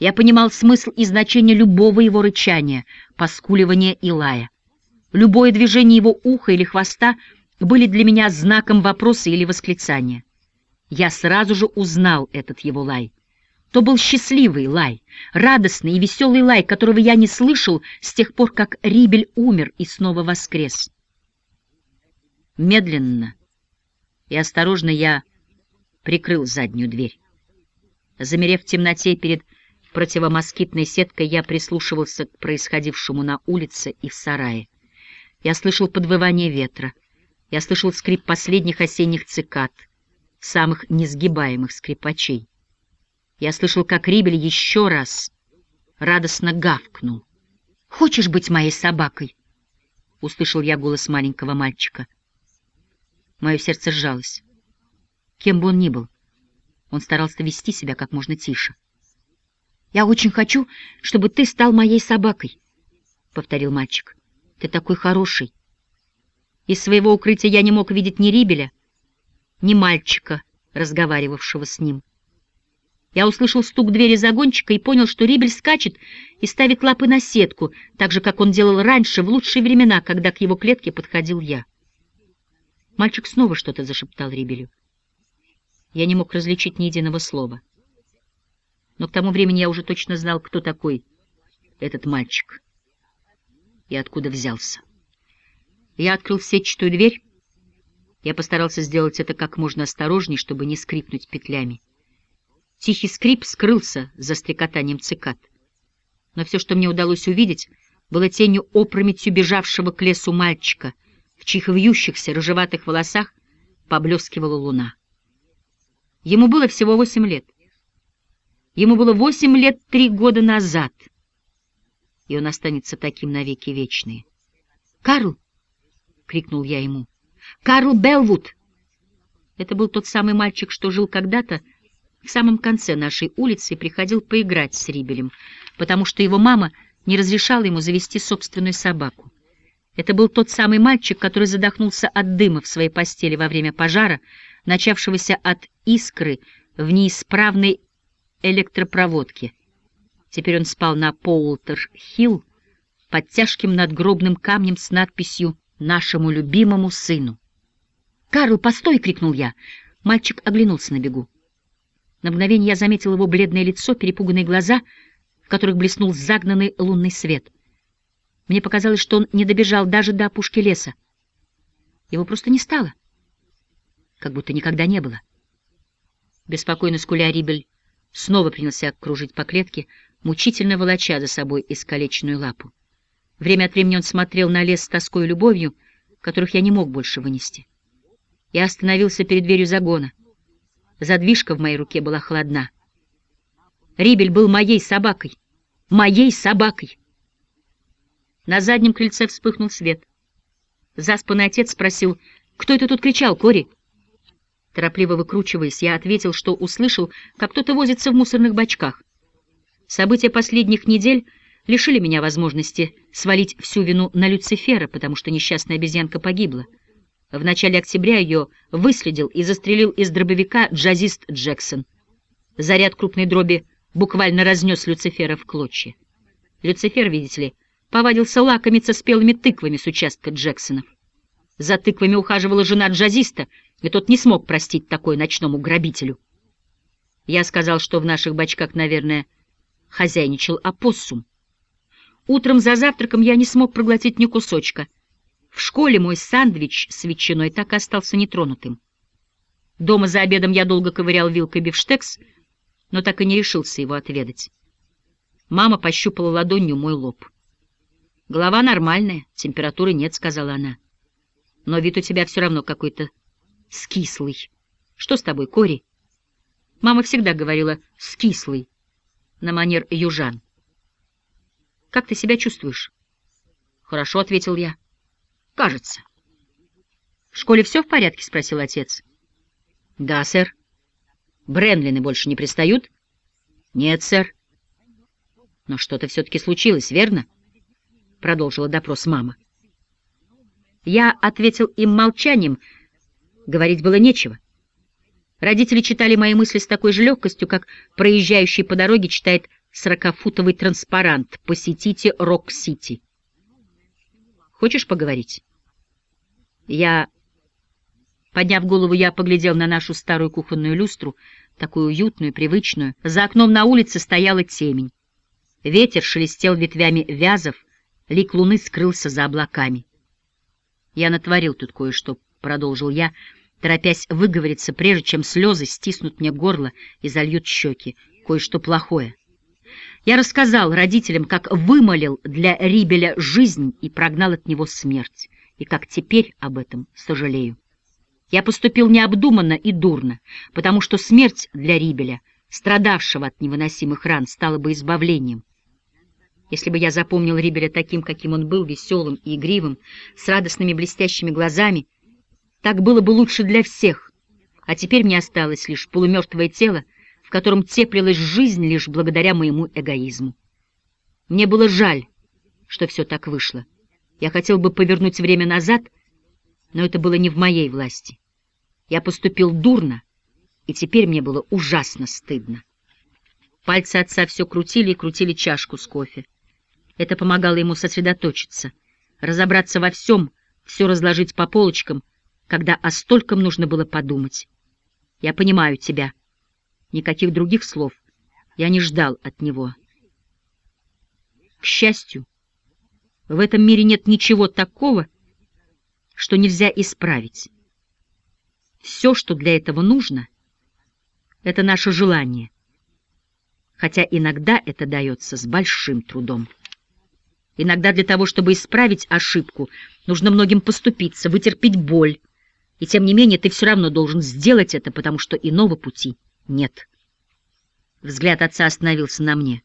Я понимал смысл и значение любого его рычания, поскуливания и лая. Любое движение его уха или хвоста были для меня знаком вопроса или восклицания. Я сразу же узнал этот его лай — то был счастливый лай, радостный и веселый лай, которого я не слышал с тех пор, как Рибель умер и снова воскрес. Медленно и осторожно я прикрыл заднюю дверь. Замерев в темноте перед противомоскитной сеткой, я прислушивался к происходившему на улице и в сарае. Я слышал подвывание ветра, я слышал скрип последних осенних цикад, самых несгибаемых скрипачей. Я слышал, как Рибель еще раз радостно гавкнул. «Хочешь быть моей собакой?» — услышал я голос маленького мальчика. Мое сердце сжалось. Кем бы он ни был, он старался вести себя как можно тише. «Я очень хочу, чтобы ты стал моей собакой», — повторил мальчик. «Ты такой хороший». Из своего укрытия я не мог видеть ни Рибеля, ни мальчика, разговаривавшего с ним. Я услышал стук двери загончика и понял, что Рибель скачет и ставит лапы на сетку, так же, как он делал раньше, в лучшие времена, когда к его клетке подходил я. Мальчик снова что-то зашептал Рибелю. Я не мог различить ни единого слова. Но к тому времени я уже точно знал, кто такой этот мальчик и откуда взялся. Я открыл сетчатую дверь. Я постарался сделать это как можно осторожней, чтобы не скрипнуть петлями. Тихий скрип скрылся за стрекотанием цикад. Но все, что мне удалось увидеть, было тенью опрометью бежавшего к лесу мальчика, в чьих вьющихся рыжеватых волосах поблескивала луна. Ему было всего восемь лет. Ему было восемь лет три года назад, и он останется таким навеки вечные. «Карл!» — крикнул я ему. «Карл Белвуд!» Это был тот самый мальчик, что жил когда-то в самом конце нашей улицы приходил поиграть с Рибелем, потому что его мама не разрешала ему завести собственную собаку. Это был тот самый мальчик, который задохнулся от дыма в своей постели во время пожара, начавшегося от искры в неисправной электропроводке. Теперь он спал на Поултер-Хилл под тяжким надгробным камнем с надписью «Нашему любимому сыну». «Карл, постой!» — крикнул я. Мальчик оглянулся на бегу. На мгновение я заметил его бледное лицо, перепуганные глаза, в которых блеснул загнанный лунный свет. Мне показалось, что он не добежал даже до опушки леса. Его просто не стало, как будто никогда не было. Беспокойно скуля Рибель снова принялся кружить по клетке, мучительно волоча за собой искалеченную лапу. Время от времени он смотрел на лес с тоской и любовью, которых я не мог больше вынести. Я остановился перед дверью загона — Задвижка в моей руке была холодна. Рибель был моей собакой. Моей собакой. На заднем крыльце вспыхнул свет. Заспанный отец спросил, «Кто это тут кричал, Кори?» Торопливо выкручиваясь, я ответил, что услышал, как кто-то возится в мусорных бачках. События последних недель лишили меня возможности свалить всю вину на Люцифера, потому что несчастная обезьянка погибла. В начале октября ее выследил и застрелил из дробовика джазист Джексон. Заряд крупной дроби буквально разнес Люцифера в клочья. Люцифер, видите ли, повадился лакомиться спелыми тыквами с участка Джексонов. За тыквами ухаживала жена джазиста, и тот не смог простить такое ночному грабителю. Я сказал, что в наших бачках, наверное, хозяйничал опоссум. Утром за завтраком я не смог проглотить ни кусочка. В школе мой сандвич с ветчиной так и остался нетронутым. Дома за обедом я долго ковырял вилкой бифштекс, но так и не решился его отведать. Мама пощупала ладонью мой лоб. «Голова нормальная, температуры нет», — сказала она. «Но вид у тебя все равно какой-то скислый. Что с тобой, Кори?» Мама всегда говорила «скислый», на манер южан. «Как ты себя чувствуешь?» «Хорошо», — ответил я. «Кажется». «В школе все в порядке?» — спросил отец. «Да, сэр». «Бренлины больше не пристают?» «Нет, сэр». «Но что-то все-таки случилось, верно?» — продолжила допрос мама. Я ответил им молчанием, говорить было нечего. Родители читали мои мысли с такой же легкостью, как проезжающий по дороге читает сорокафутовый транспарант «Посетите Рок-Сити». «Хочешь поговорить?» Я... Подняв голову, я поглядел на нашу старую кухонную люстру, такую уютную, привычную. За окном на улице стояла темень. Ветер шелестел ветвями вязов, лик луны скрылся за облаками. «Я натворил тут кое-что», — продолжил я, торопясь выговориться, прежде чем слезы стиснут мне горло и зальют щеки. «Кое-что плохое». Я рассказал родителям, как вымолил для Рибеля жизнь и прогнал от него смерть, и как теперь об этом сожалею. Я поступил необдуманно и дурно, потому что смерть для Рибеля, страдавшего от невыносимых ран, стала бы избавлением. Если бы я запомнил Рибеля таким, каким он был, веселым и игривым, с радостными блестящими глазами, так было бы лучше для всех, а теперь мне осталось лишь полумертвое тело, котором теплилась жизнь лишь благодаря моему эгоизму. Мне было жаль, что все так вышло. Я хотел бы повернуть время назад, но это было не в моей власти. Я поступил дурно, и теперь мне было ужасно стыдно. Пальцы отца все крутили и крутили чашку с кофе. Это помогало ему сосредоточиться, разобраться во всем, все разложить по полочкам, когда о стольком нужно было подумать. «Я понимаю тебя», — Никаких других слов я не ждал от него. К счастью, в этом мире нет ничего такого, что нельзя исправить. Все, что для этого нужно, — это наше желание, хотя иногда это дается с большим трудом. Иногда для того, чтобы исправить ошибку, нужно многим поступиться, вытерпеть боль, и тем не менее ты все равно должен сделать это, потому что иного пути нет. Взгляд отца остановился на мне.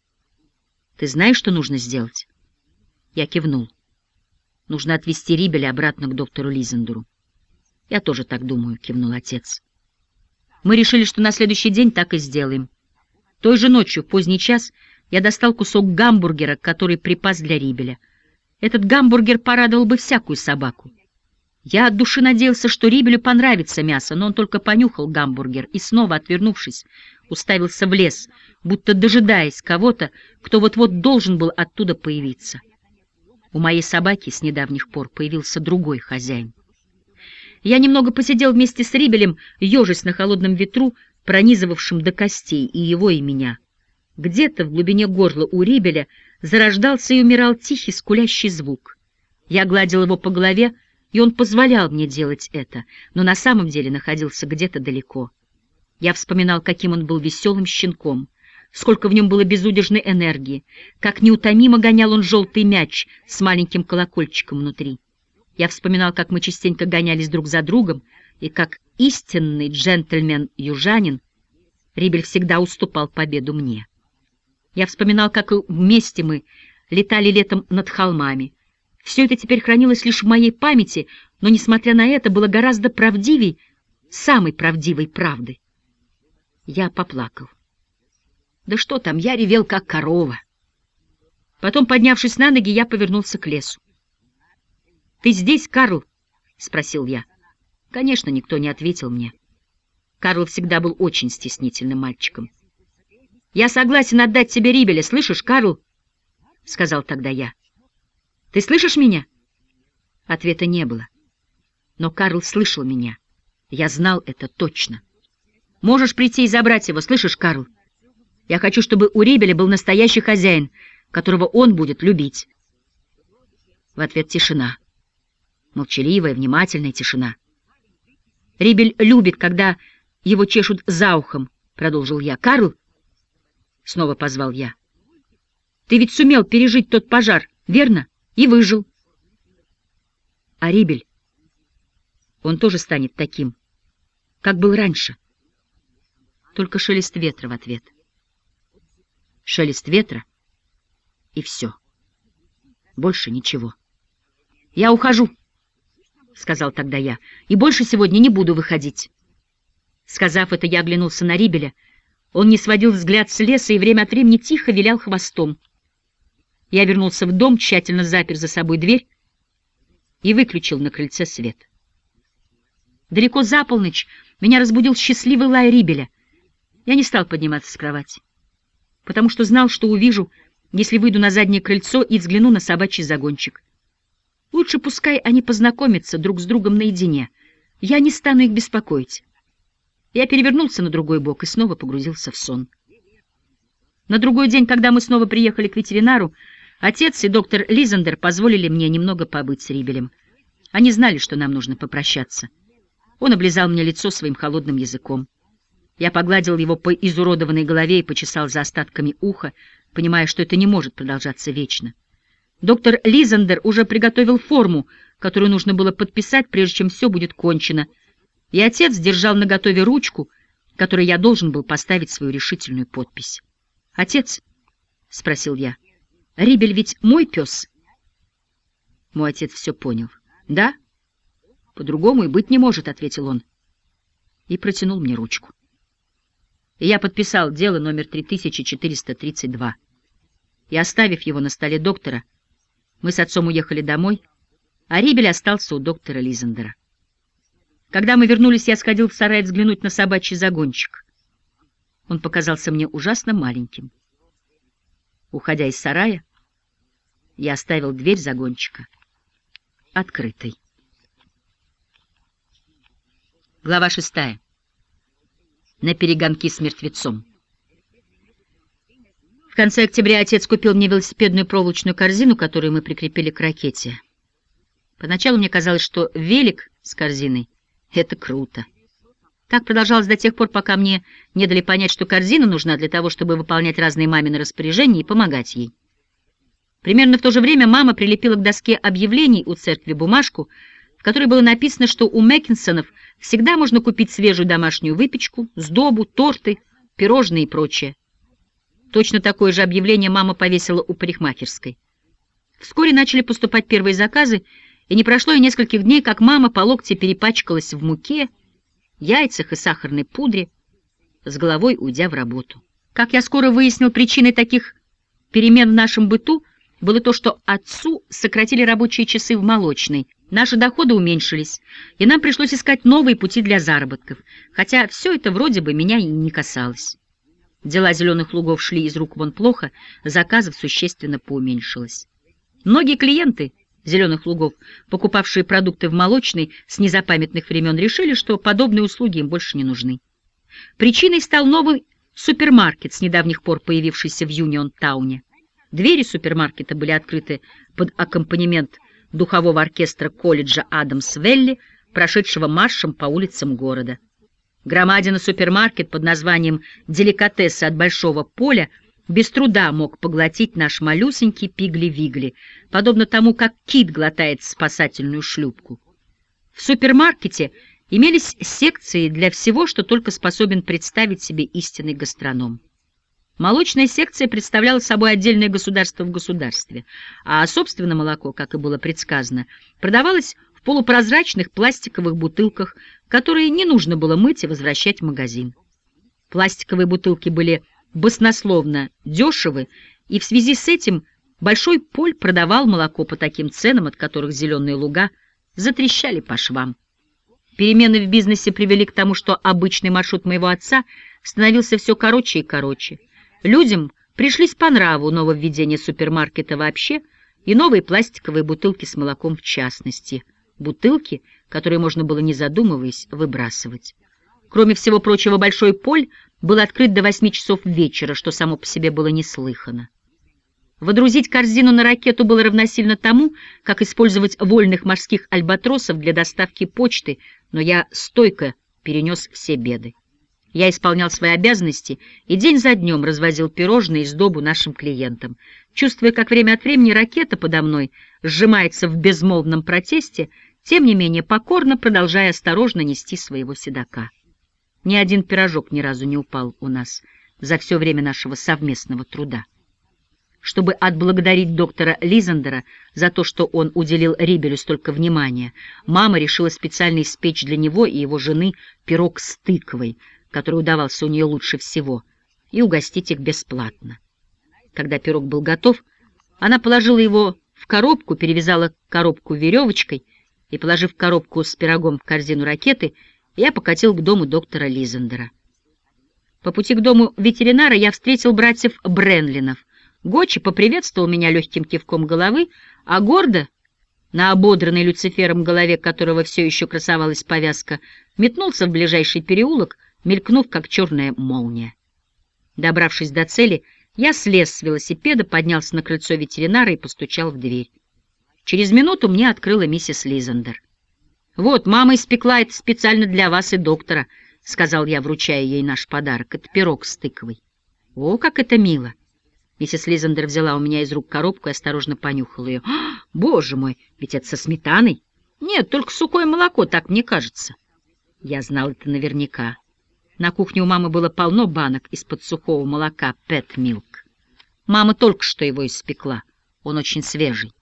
«Ты знаешь, что нужно сделать?» Я кивнул. «Нужно отвезти Рибеля обратно к доктору Лизендеру». «Я тоже так думаю», — кивнул отец. Мы решили, что на следующий день так и сделаем. Той же ночью, в поздний час, я достал кусок гамбургера, который припас для Рибеля. Этот гамбургер порадовал бы всякую собаку. Я от души надеялся, что Рибелю понравится мясо, но он только понюхал гамбургер и, снова отвернувшись, уставился в лес, будто дожидаясь кого-то, кто вот-вот должен был оттуда появиться. У моей собаки с недавних пор появился другой хозяин. Я немного посидел вместе с Рибелем, ежась на холодном ветру, пронизывавшим до костей и его, и меня. Где-то в глубине горла у Рибеля зарождался и умирал тихий скулящий звук. Я гладил его по голове, и он позволял мне делать это, но на самом деле находился где-то далеко. Я вспоминал, каким он был веселым щенком, сколько в нем было безудержной энергии, как неутомимо гонял он желтый мяч с маленьким колокольчиком внутри. Я вспоминал, как мы частенько гонялись друг за другом, и как истинный джентльмен-южанин Рибель всегда уступал победу мне. Я вспоминал, как вместе мы летали летом над холмами, все это теперь хранилось лишь в моей памяти, но, несмотря на это, было гораздо правдивей самой правдивой правды. Я поплакал. Да что там, я ревел, как корова. Потом, поднявшись на ноги, я повернулся к лесу. «Ты здесь, Карл?» — спросил я. Конечно, никто не ответил мне. Карл всегда был очень стеснительным мальчиком. «Я согласен отдать тебе Рибеля, слышишь, Карл?» — сказал тогда я. «Ты слышишь меня?» Ответа не было. Но Карл слышал меня. Я знал это точно. «Можешь прийти и забрать его, слышишь, Карл? Я хочу, чтобы у Рибеля был настоящий хозяин, которого он будет любить». В ответ тишина. Молчаливая, внимательная тишина. Рибель любит, когда его чешут за ухом, — продолжил я. — Карл? — снова позвал я. — Ты ведь сумел пережить тот пожар, верно? И выжил. А Рибель? Он тоже станет таким, как был раньше. Только шелест ветра в ответ. Шелест ветра и все. Больше ничего. Я ухожу. — сказал тогда я, — и больше сегодня не буду выходить. Сказав это, я оглянулся на Рибеля. Он не сводил взгляд с леса и время от времени тихо вилял хвостом. Я вернулся в дом, тщательно запер за собой дверь и выключил на крыльце свет. Далеко за полночь меня разбудил счастливый лай Рибеля. Я не стал подниматься с кровати, потому что знал, что увижу, если выйду на заднее крыльцо и взгляну на собачий загончик. Лучше пускай они познакомятся друг с другом наедине. Я не стану их беспокоить. Я перевернулся на другой бок и снова погрузился в сон. На другой день, когда мы снова приехали к ветеринару, отец и доктор Лизендер позволили мне немного побыть с Рибелем. Они знали, что нам нужно попрощаться. Он облизал мне лицо своим холодным языком. Я погладил его по изуродованной голове и почесал за остатками уха, понимая, что это не может продолжаться вечно. Доктор Лизендер уже приготовил форму, которую нужно было подписать, прежде чем все будет кончено, и отец держал наготове ручку, которой я должен был поставить свою решительную подпись. «Отец?» — спросил я. «Рибель ведь мой пес?» Мой отец все понял. «Да? По-другому и быть не может», — ответил он. И протянул мне ручку. И я подписал дело номер 3432. И, оставив его на столе доктора, — мы с отцом уехали домой, а Рибель остался у доктора Лизендера. Когда мы вернулись, я сходил в сарай взглянуть на собачий загончик. Он показался мне ужасно маленьким. Уходя из сарая, я оставил дверь загончика открытой. Глава шестая. На перегонки с мертвецом конце октября отец купил мне велосипедную проволочную корзину, которую мы прикрепили к ракете. Поначалу мне казалось, что велик с корзиной — это круто. Так продолжалось до тех пор, пока мне не дали понять, что корзина нужна для того, чтобы выполнять разные мамины распоряжения и помогать ей. Примерно в то же время мама прилепила к доске объявлений у церкви бумажку, в которой было написано, что у Мэккинсонов всегда можно купить свежую домашнюю выпечку, сдобу, торты, пирожные и прочее. Точно такое же объявление мама повесила у парикмахерской. Вскоре начали поступать первые заказы, и не прошло и нескольких дней, как мама по локте перепачкалась в муке, яйцах и сахарной пудре, с головой уйдя в работу. Как я скоро выяснил, причиной таких перемен в нашем быту было то, что отцу сократили рабочие часы в молочной, наши доходы уменьшились, и нам пришлось искать новые пути для заработков, хотя все это вроде бы меня и не касалось. Дела зеленых лугов шли из рук вон плохо, заказов существенно поуменьшилось. Многие клиенты зеленых лугов, покупавшие продукты в молочной с незапамятных времен, решили, что подобные услуги им больше не нужны. Причиной стал новый супермаркет, с недавних пор появившийся в Юнион-тауне. Двери супермаркета были открыты под аккомпанемент духового оркестра колледжа Адамс Велли, прошедшего маршем по улицам города. Громадина супермаркет под названием «Деликатесы от большого поля» без труда мог поглотить наш малюсенький пигли-вигли, подобно тому, как кит глотает спасательную шлюпку. В супермаркете имелись секции для всего, что только способен представить себе истинный гастроном. Молочная секция представляла собой отдельное государство в государстве, а собственно молоко, как и было предсказано, продавалось в полупрозрачных пластиковых бутылках, которые не нужно было мыть и возвращать в магазин. Пластиковые бутылки были баснословно дешевы, и в связи с этим Большой Поль продавал молоко по таким ценам, от которых зеленые луга затрещали по швам. Перемены в бизнесе привели к тому, что обычный маршрут моего отца становился все короче и короче. Людям пришлись по нраву нововведения супермаркета вообще и новые пластиковые бутылки с молоком в частности. Бутылки, которые можно было, не задумываясь, выбрасывать. Кроме всего прочего, Большой Поль был открыт до восьми часов вечера, что само по себе было неслыхано. Водрузить корзину на ракету было равносильно тому, как использовать вольных морских альбатросов для доставки почты, но я стойко перенес все беды. Я исполнял свои обязанности и день за днем развозил пирожные и сдобу нашим клиентам. Чувствуя, как время от времени ракета подо мной сжимается в безмолвном протесте, тем не менее покорно продолжая осторожно нести своего седока. Ни один пирожок ни разу не упал у нас за все время нашего совместного труда. Чтобы отблагодарить доктора Лизандера за то, что он уделил Рибелю столько внимания, мама решила специально испечь для него и его жены пирог с тыквой, который удавался у нее лучше всего, и угостить их бесплатно. Когда пирог был готов, она положила его в коробку, перевязала коробку веревочкой и, положив коробку с пирогом в корзину ракеты, я покатил к дому доктора Лизандера. По пути к дому ветеринара я встретил братьев Бренлинов. Гочи поприветствовал меня легким кивком головы, а гордо, на ободранной Люцифером голове которого все еще красовалась повязка, метнулся в ближайший переулок, мелькнув, как черная молния. Добравшись до цели, я слез с велосипеда, поднялся на крыльцо ветеринара и постучал в дверь. Через минуту мне открыла миссис Лизандер. «Вот, мама испекла это специально для вас и доктора», — сказал я, вручая ей наш подарок. «Это пирог с тыквой». «О, как это мило!» Миссис Лизандер взяла у меня из рук коробку и осторожно понюхала ее. «А, «Боже мой, ведь это со сметаной!» «Нет, только сухое молоко, так мне кажется». Я знал это наверняка. На кухне у мамы было полно банок из-под сухого молока «Пэт Милк». Мама только что его испекла. Он очень свежий.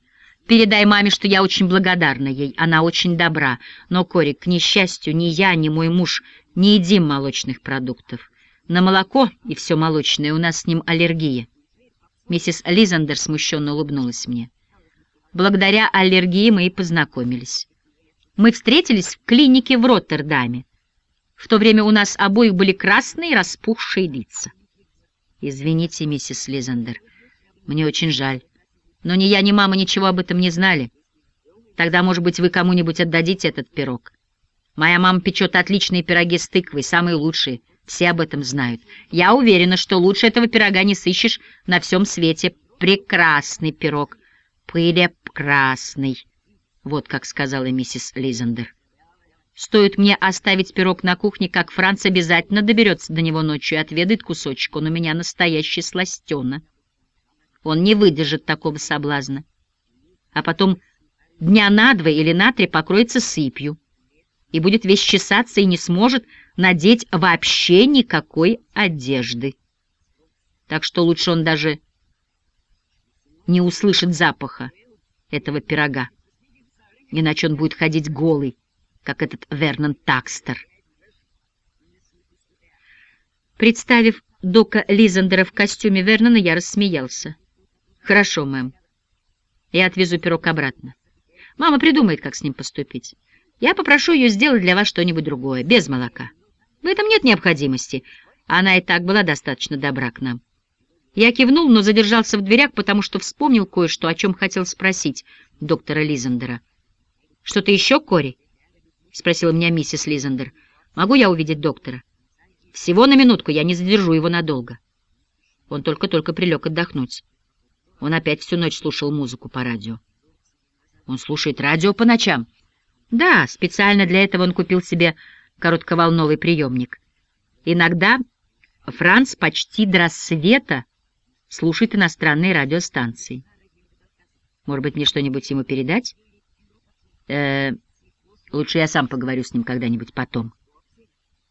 Передай маме, что я очень благодарна ей, она очень добра. Но, Кори, к несчастью, ни я, ни мой муж не едим молочных продуктов. На молоко и все молочное у нас с ним аллергия. Миссис Лизандер смущенно улыбнулась мне. Благодаря аллергии мы и познакомились. Мы встретились в клинике в Роттердаме. В то время у нас обоих были красные распухшие лица. Извините, миссис Лизандер, мне очень жаль. Но ни я, ни мама ничего об этом не знали. Тогда, может быть, вы кому-нибудь отдадите этот пирог. Моя мама печет отличные пироги с тыквой, самые лучшие. Все об этом знают. Я уверена, что лучше этого пирога не сыщешь на всем свете. Прекрасный пирог. Пыля красный. Вот как сказала миссис Лизендер. Стоит мне оставить пирог на кухне, как Франц обязательно доберется до него ночью и отведает кусочек. Он у меня настоящий сластена. Он не выдержит такого соблазна. А потом дня на два или на три покроется сыпью и будет весь чесаться и не сможет надеть вообще никакой одежды. Так что лучше он даже не услышит запаха этого пирога, иначе он будет ходить голый, как этот Вернон Такстер. Представив Дока Лизандера в костюме Вернона, я рассмеялся. «Хорошо, мэм. Я отвезу пирог обратно. Мама придумает, как с ним поступить. Я попрошу ее сделать для вас что-нибудь другое, без молока. В этом нет необходимости. Она и так была достаточно добра к нам». Я кивнул, но задержался в дверях, потому что вспомнил кое-что, о чем хотел спросить доктора Лизандера. «Что-то еще, Кори?» — спросила меня миссис Лизандер. «Могу я увидеть доктора?» «Всего на минутку, я не задержу его надолго». Он только-только прилег отдохнуть. Он опять всю ночь слушал музыку по радио. Он слушает радио по ночам? Да, специально для этого он купил себе коротковолновый приемник. Иногда Франц почти до рассвета слушает иностранные радиостанции. Может быть, мне что-нибудь ему передать? Э, лучше я сам поговорю с ним когда-нибудь потом.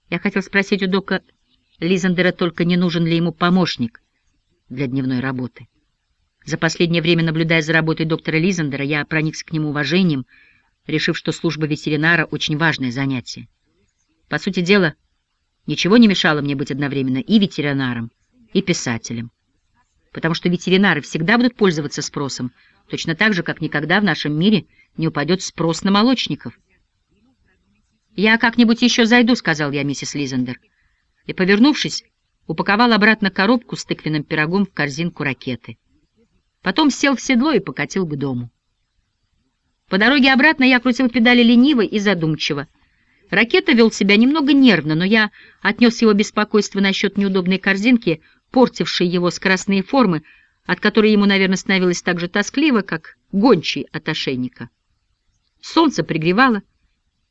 Я хотел спросить у Дока Лизандера, только не нужен ли ему помощник для дневной работы. За последнее время, наблюдая за работой доктора Лизандера, я проникся к нему уважением, решив, что служба ветеринара — очень важное занятие. По сути дела, ничего не мешало мне быть одновременно и ветеринаром, и писателем. Потому что ветеринары всегда будут пользоваться спросом, точно так же, как никогда в нашем мире не упадет спрос на молочников. «Я как-нибудь еще зайду», — сказал я миссис Лизендер. И, повернувшись, упаковал обратно коробку с тыквенным пирогом в корзинку ракеты. Потом сел в седло и покатил к дому. По дороге обратно я крутил педали лениво и задумчиво. Ракета вел себя немного нервно, но я отнес его беспокойство насчет неудобной корзинки, портившей его скоростные формы, от которой ему, наверное, становилось так же тоскливо, как гончий от ошейника. Солнце пригревало,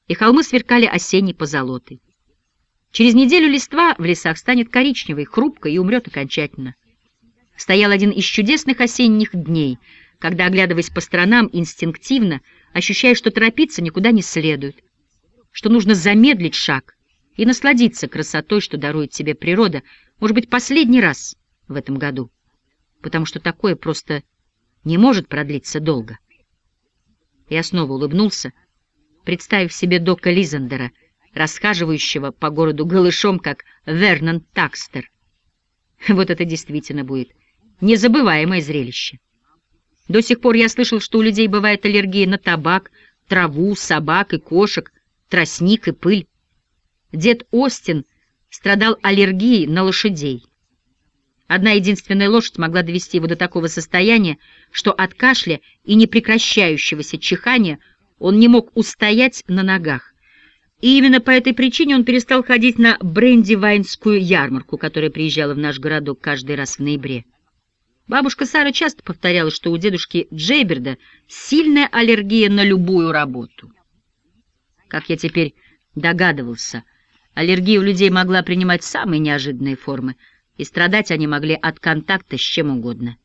и холмы сверкали осенней позолотой. Через неделю листва в лесах станет коричневой, хрупкой и умрет окончательно. Стоял один из чудесных осенних дней, когда, оглядываясь по сторонам инстинктивно, ощущаешь, что торопиться никуда не следует, что нужно замедлить шаг и насладиться красотой, что дарует тебе природа, может быть, последний раз в этом году, потому что такое просто не может продлиться долго. Я снова улыбнулся, представив себе Дока Лизендера, расхаживающего по городу голышом, как Вернон Такстер. Вот это действительно будет незабываемое зрелище. До сих пор я слышал, что у людей бывает аллергия на табак, траву, собак и кошек, тростник и пыль. Дед Остин страдал аллергией на лошадей. Одна единственная лошадь могла довести его до такого состояния, что от кашля и непрекращающегося чихания он не мог устоять на ногах. И именно по этой причине он перестал ходить на брендивайнскую ярмарку, которая приезжала в наш городок каждый раз в ноябре. Бабушка Сара часто повторяла, что у дедушки Джейберда сильная аллергия на любую работу. Как я теперь догадывался, аллергия у людей могла принимать самые неожиданные формы, и страдать они могли от контакта с чем угодно.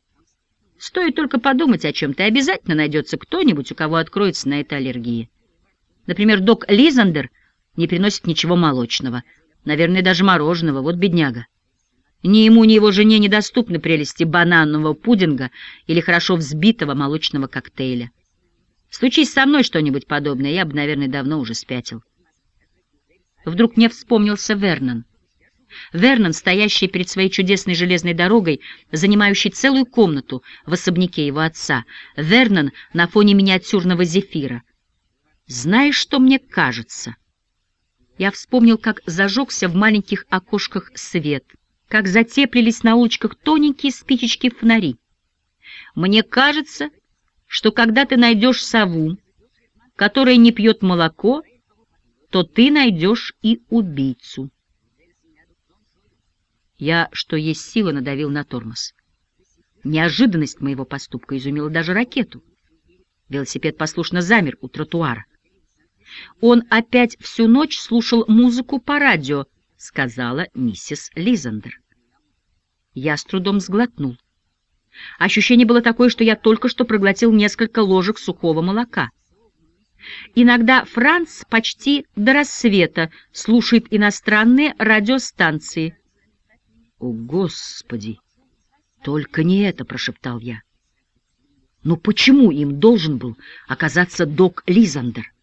Стоит только подумать о чем-то, обязательно найдется кто-нибудь, у кого откроется на это аллергия. Например, док Лизандер не приносит ничего молочного, наверное, даже мороженого, вот бедняга. Ни ему, ни его жене недоступны прелести бананового пудинга или хорошо взбитого молочного коктейля. Случись со мной что-нибудь подобное, я бы, наверное, давно уже спятил. Вдруг мне вспомнился Вернон. Вернон, стоящий перед своей чудесной железной дорогой, занимающий целую комнату в особняке его отца. Вернон на фоне миниатюрного зефира. Знаешь, что мне кажется? Я вспомнил, как зажегся в маленьких окошках свет, как затеплились на улочках тоненькие спичечки-фонари. Мне кажется, что когда ты найдешь сову, которая не пьет молоко, то ты найдешь и убийцу. Я, что есть сила, надавил на тормоз. Неожиданность моего поступка изумила даже ракету. Велосипед послушно замер у тротуара. Он опять всю ночь слушал музыку по радио, сказала миссис Лизандер. Я с трудом сглотнул. Ощущение было такое, что я только что проглотил несколько ложек сухого молока. Иногда Франц почти до рассвета слушает иностранные радиостанции. «О, Господи! Только не это!» — прошептал я. «Но почему им должен был оказаться док Лизандер?»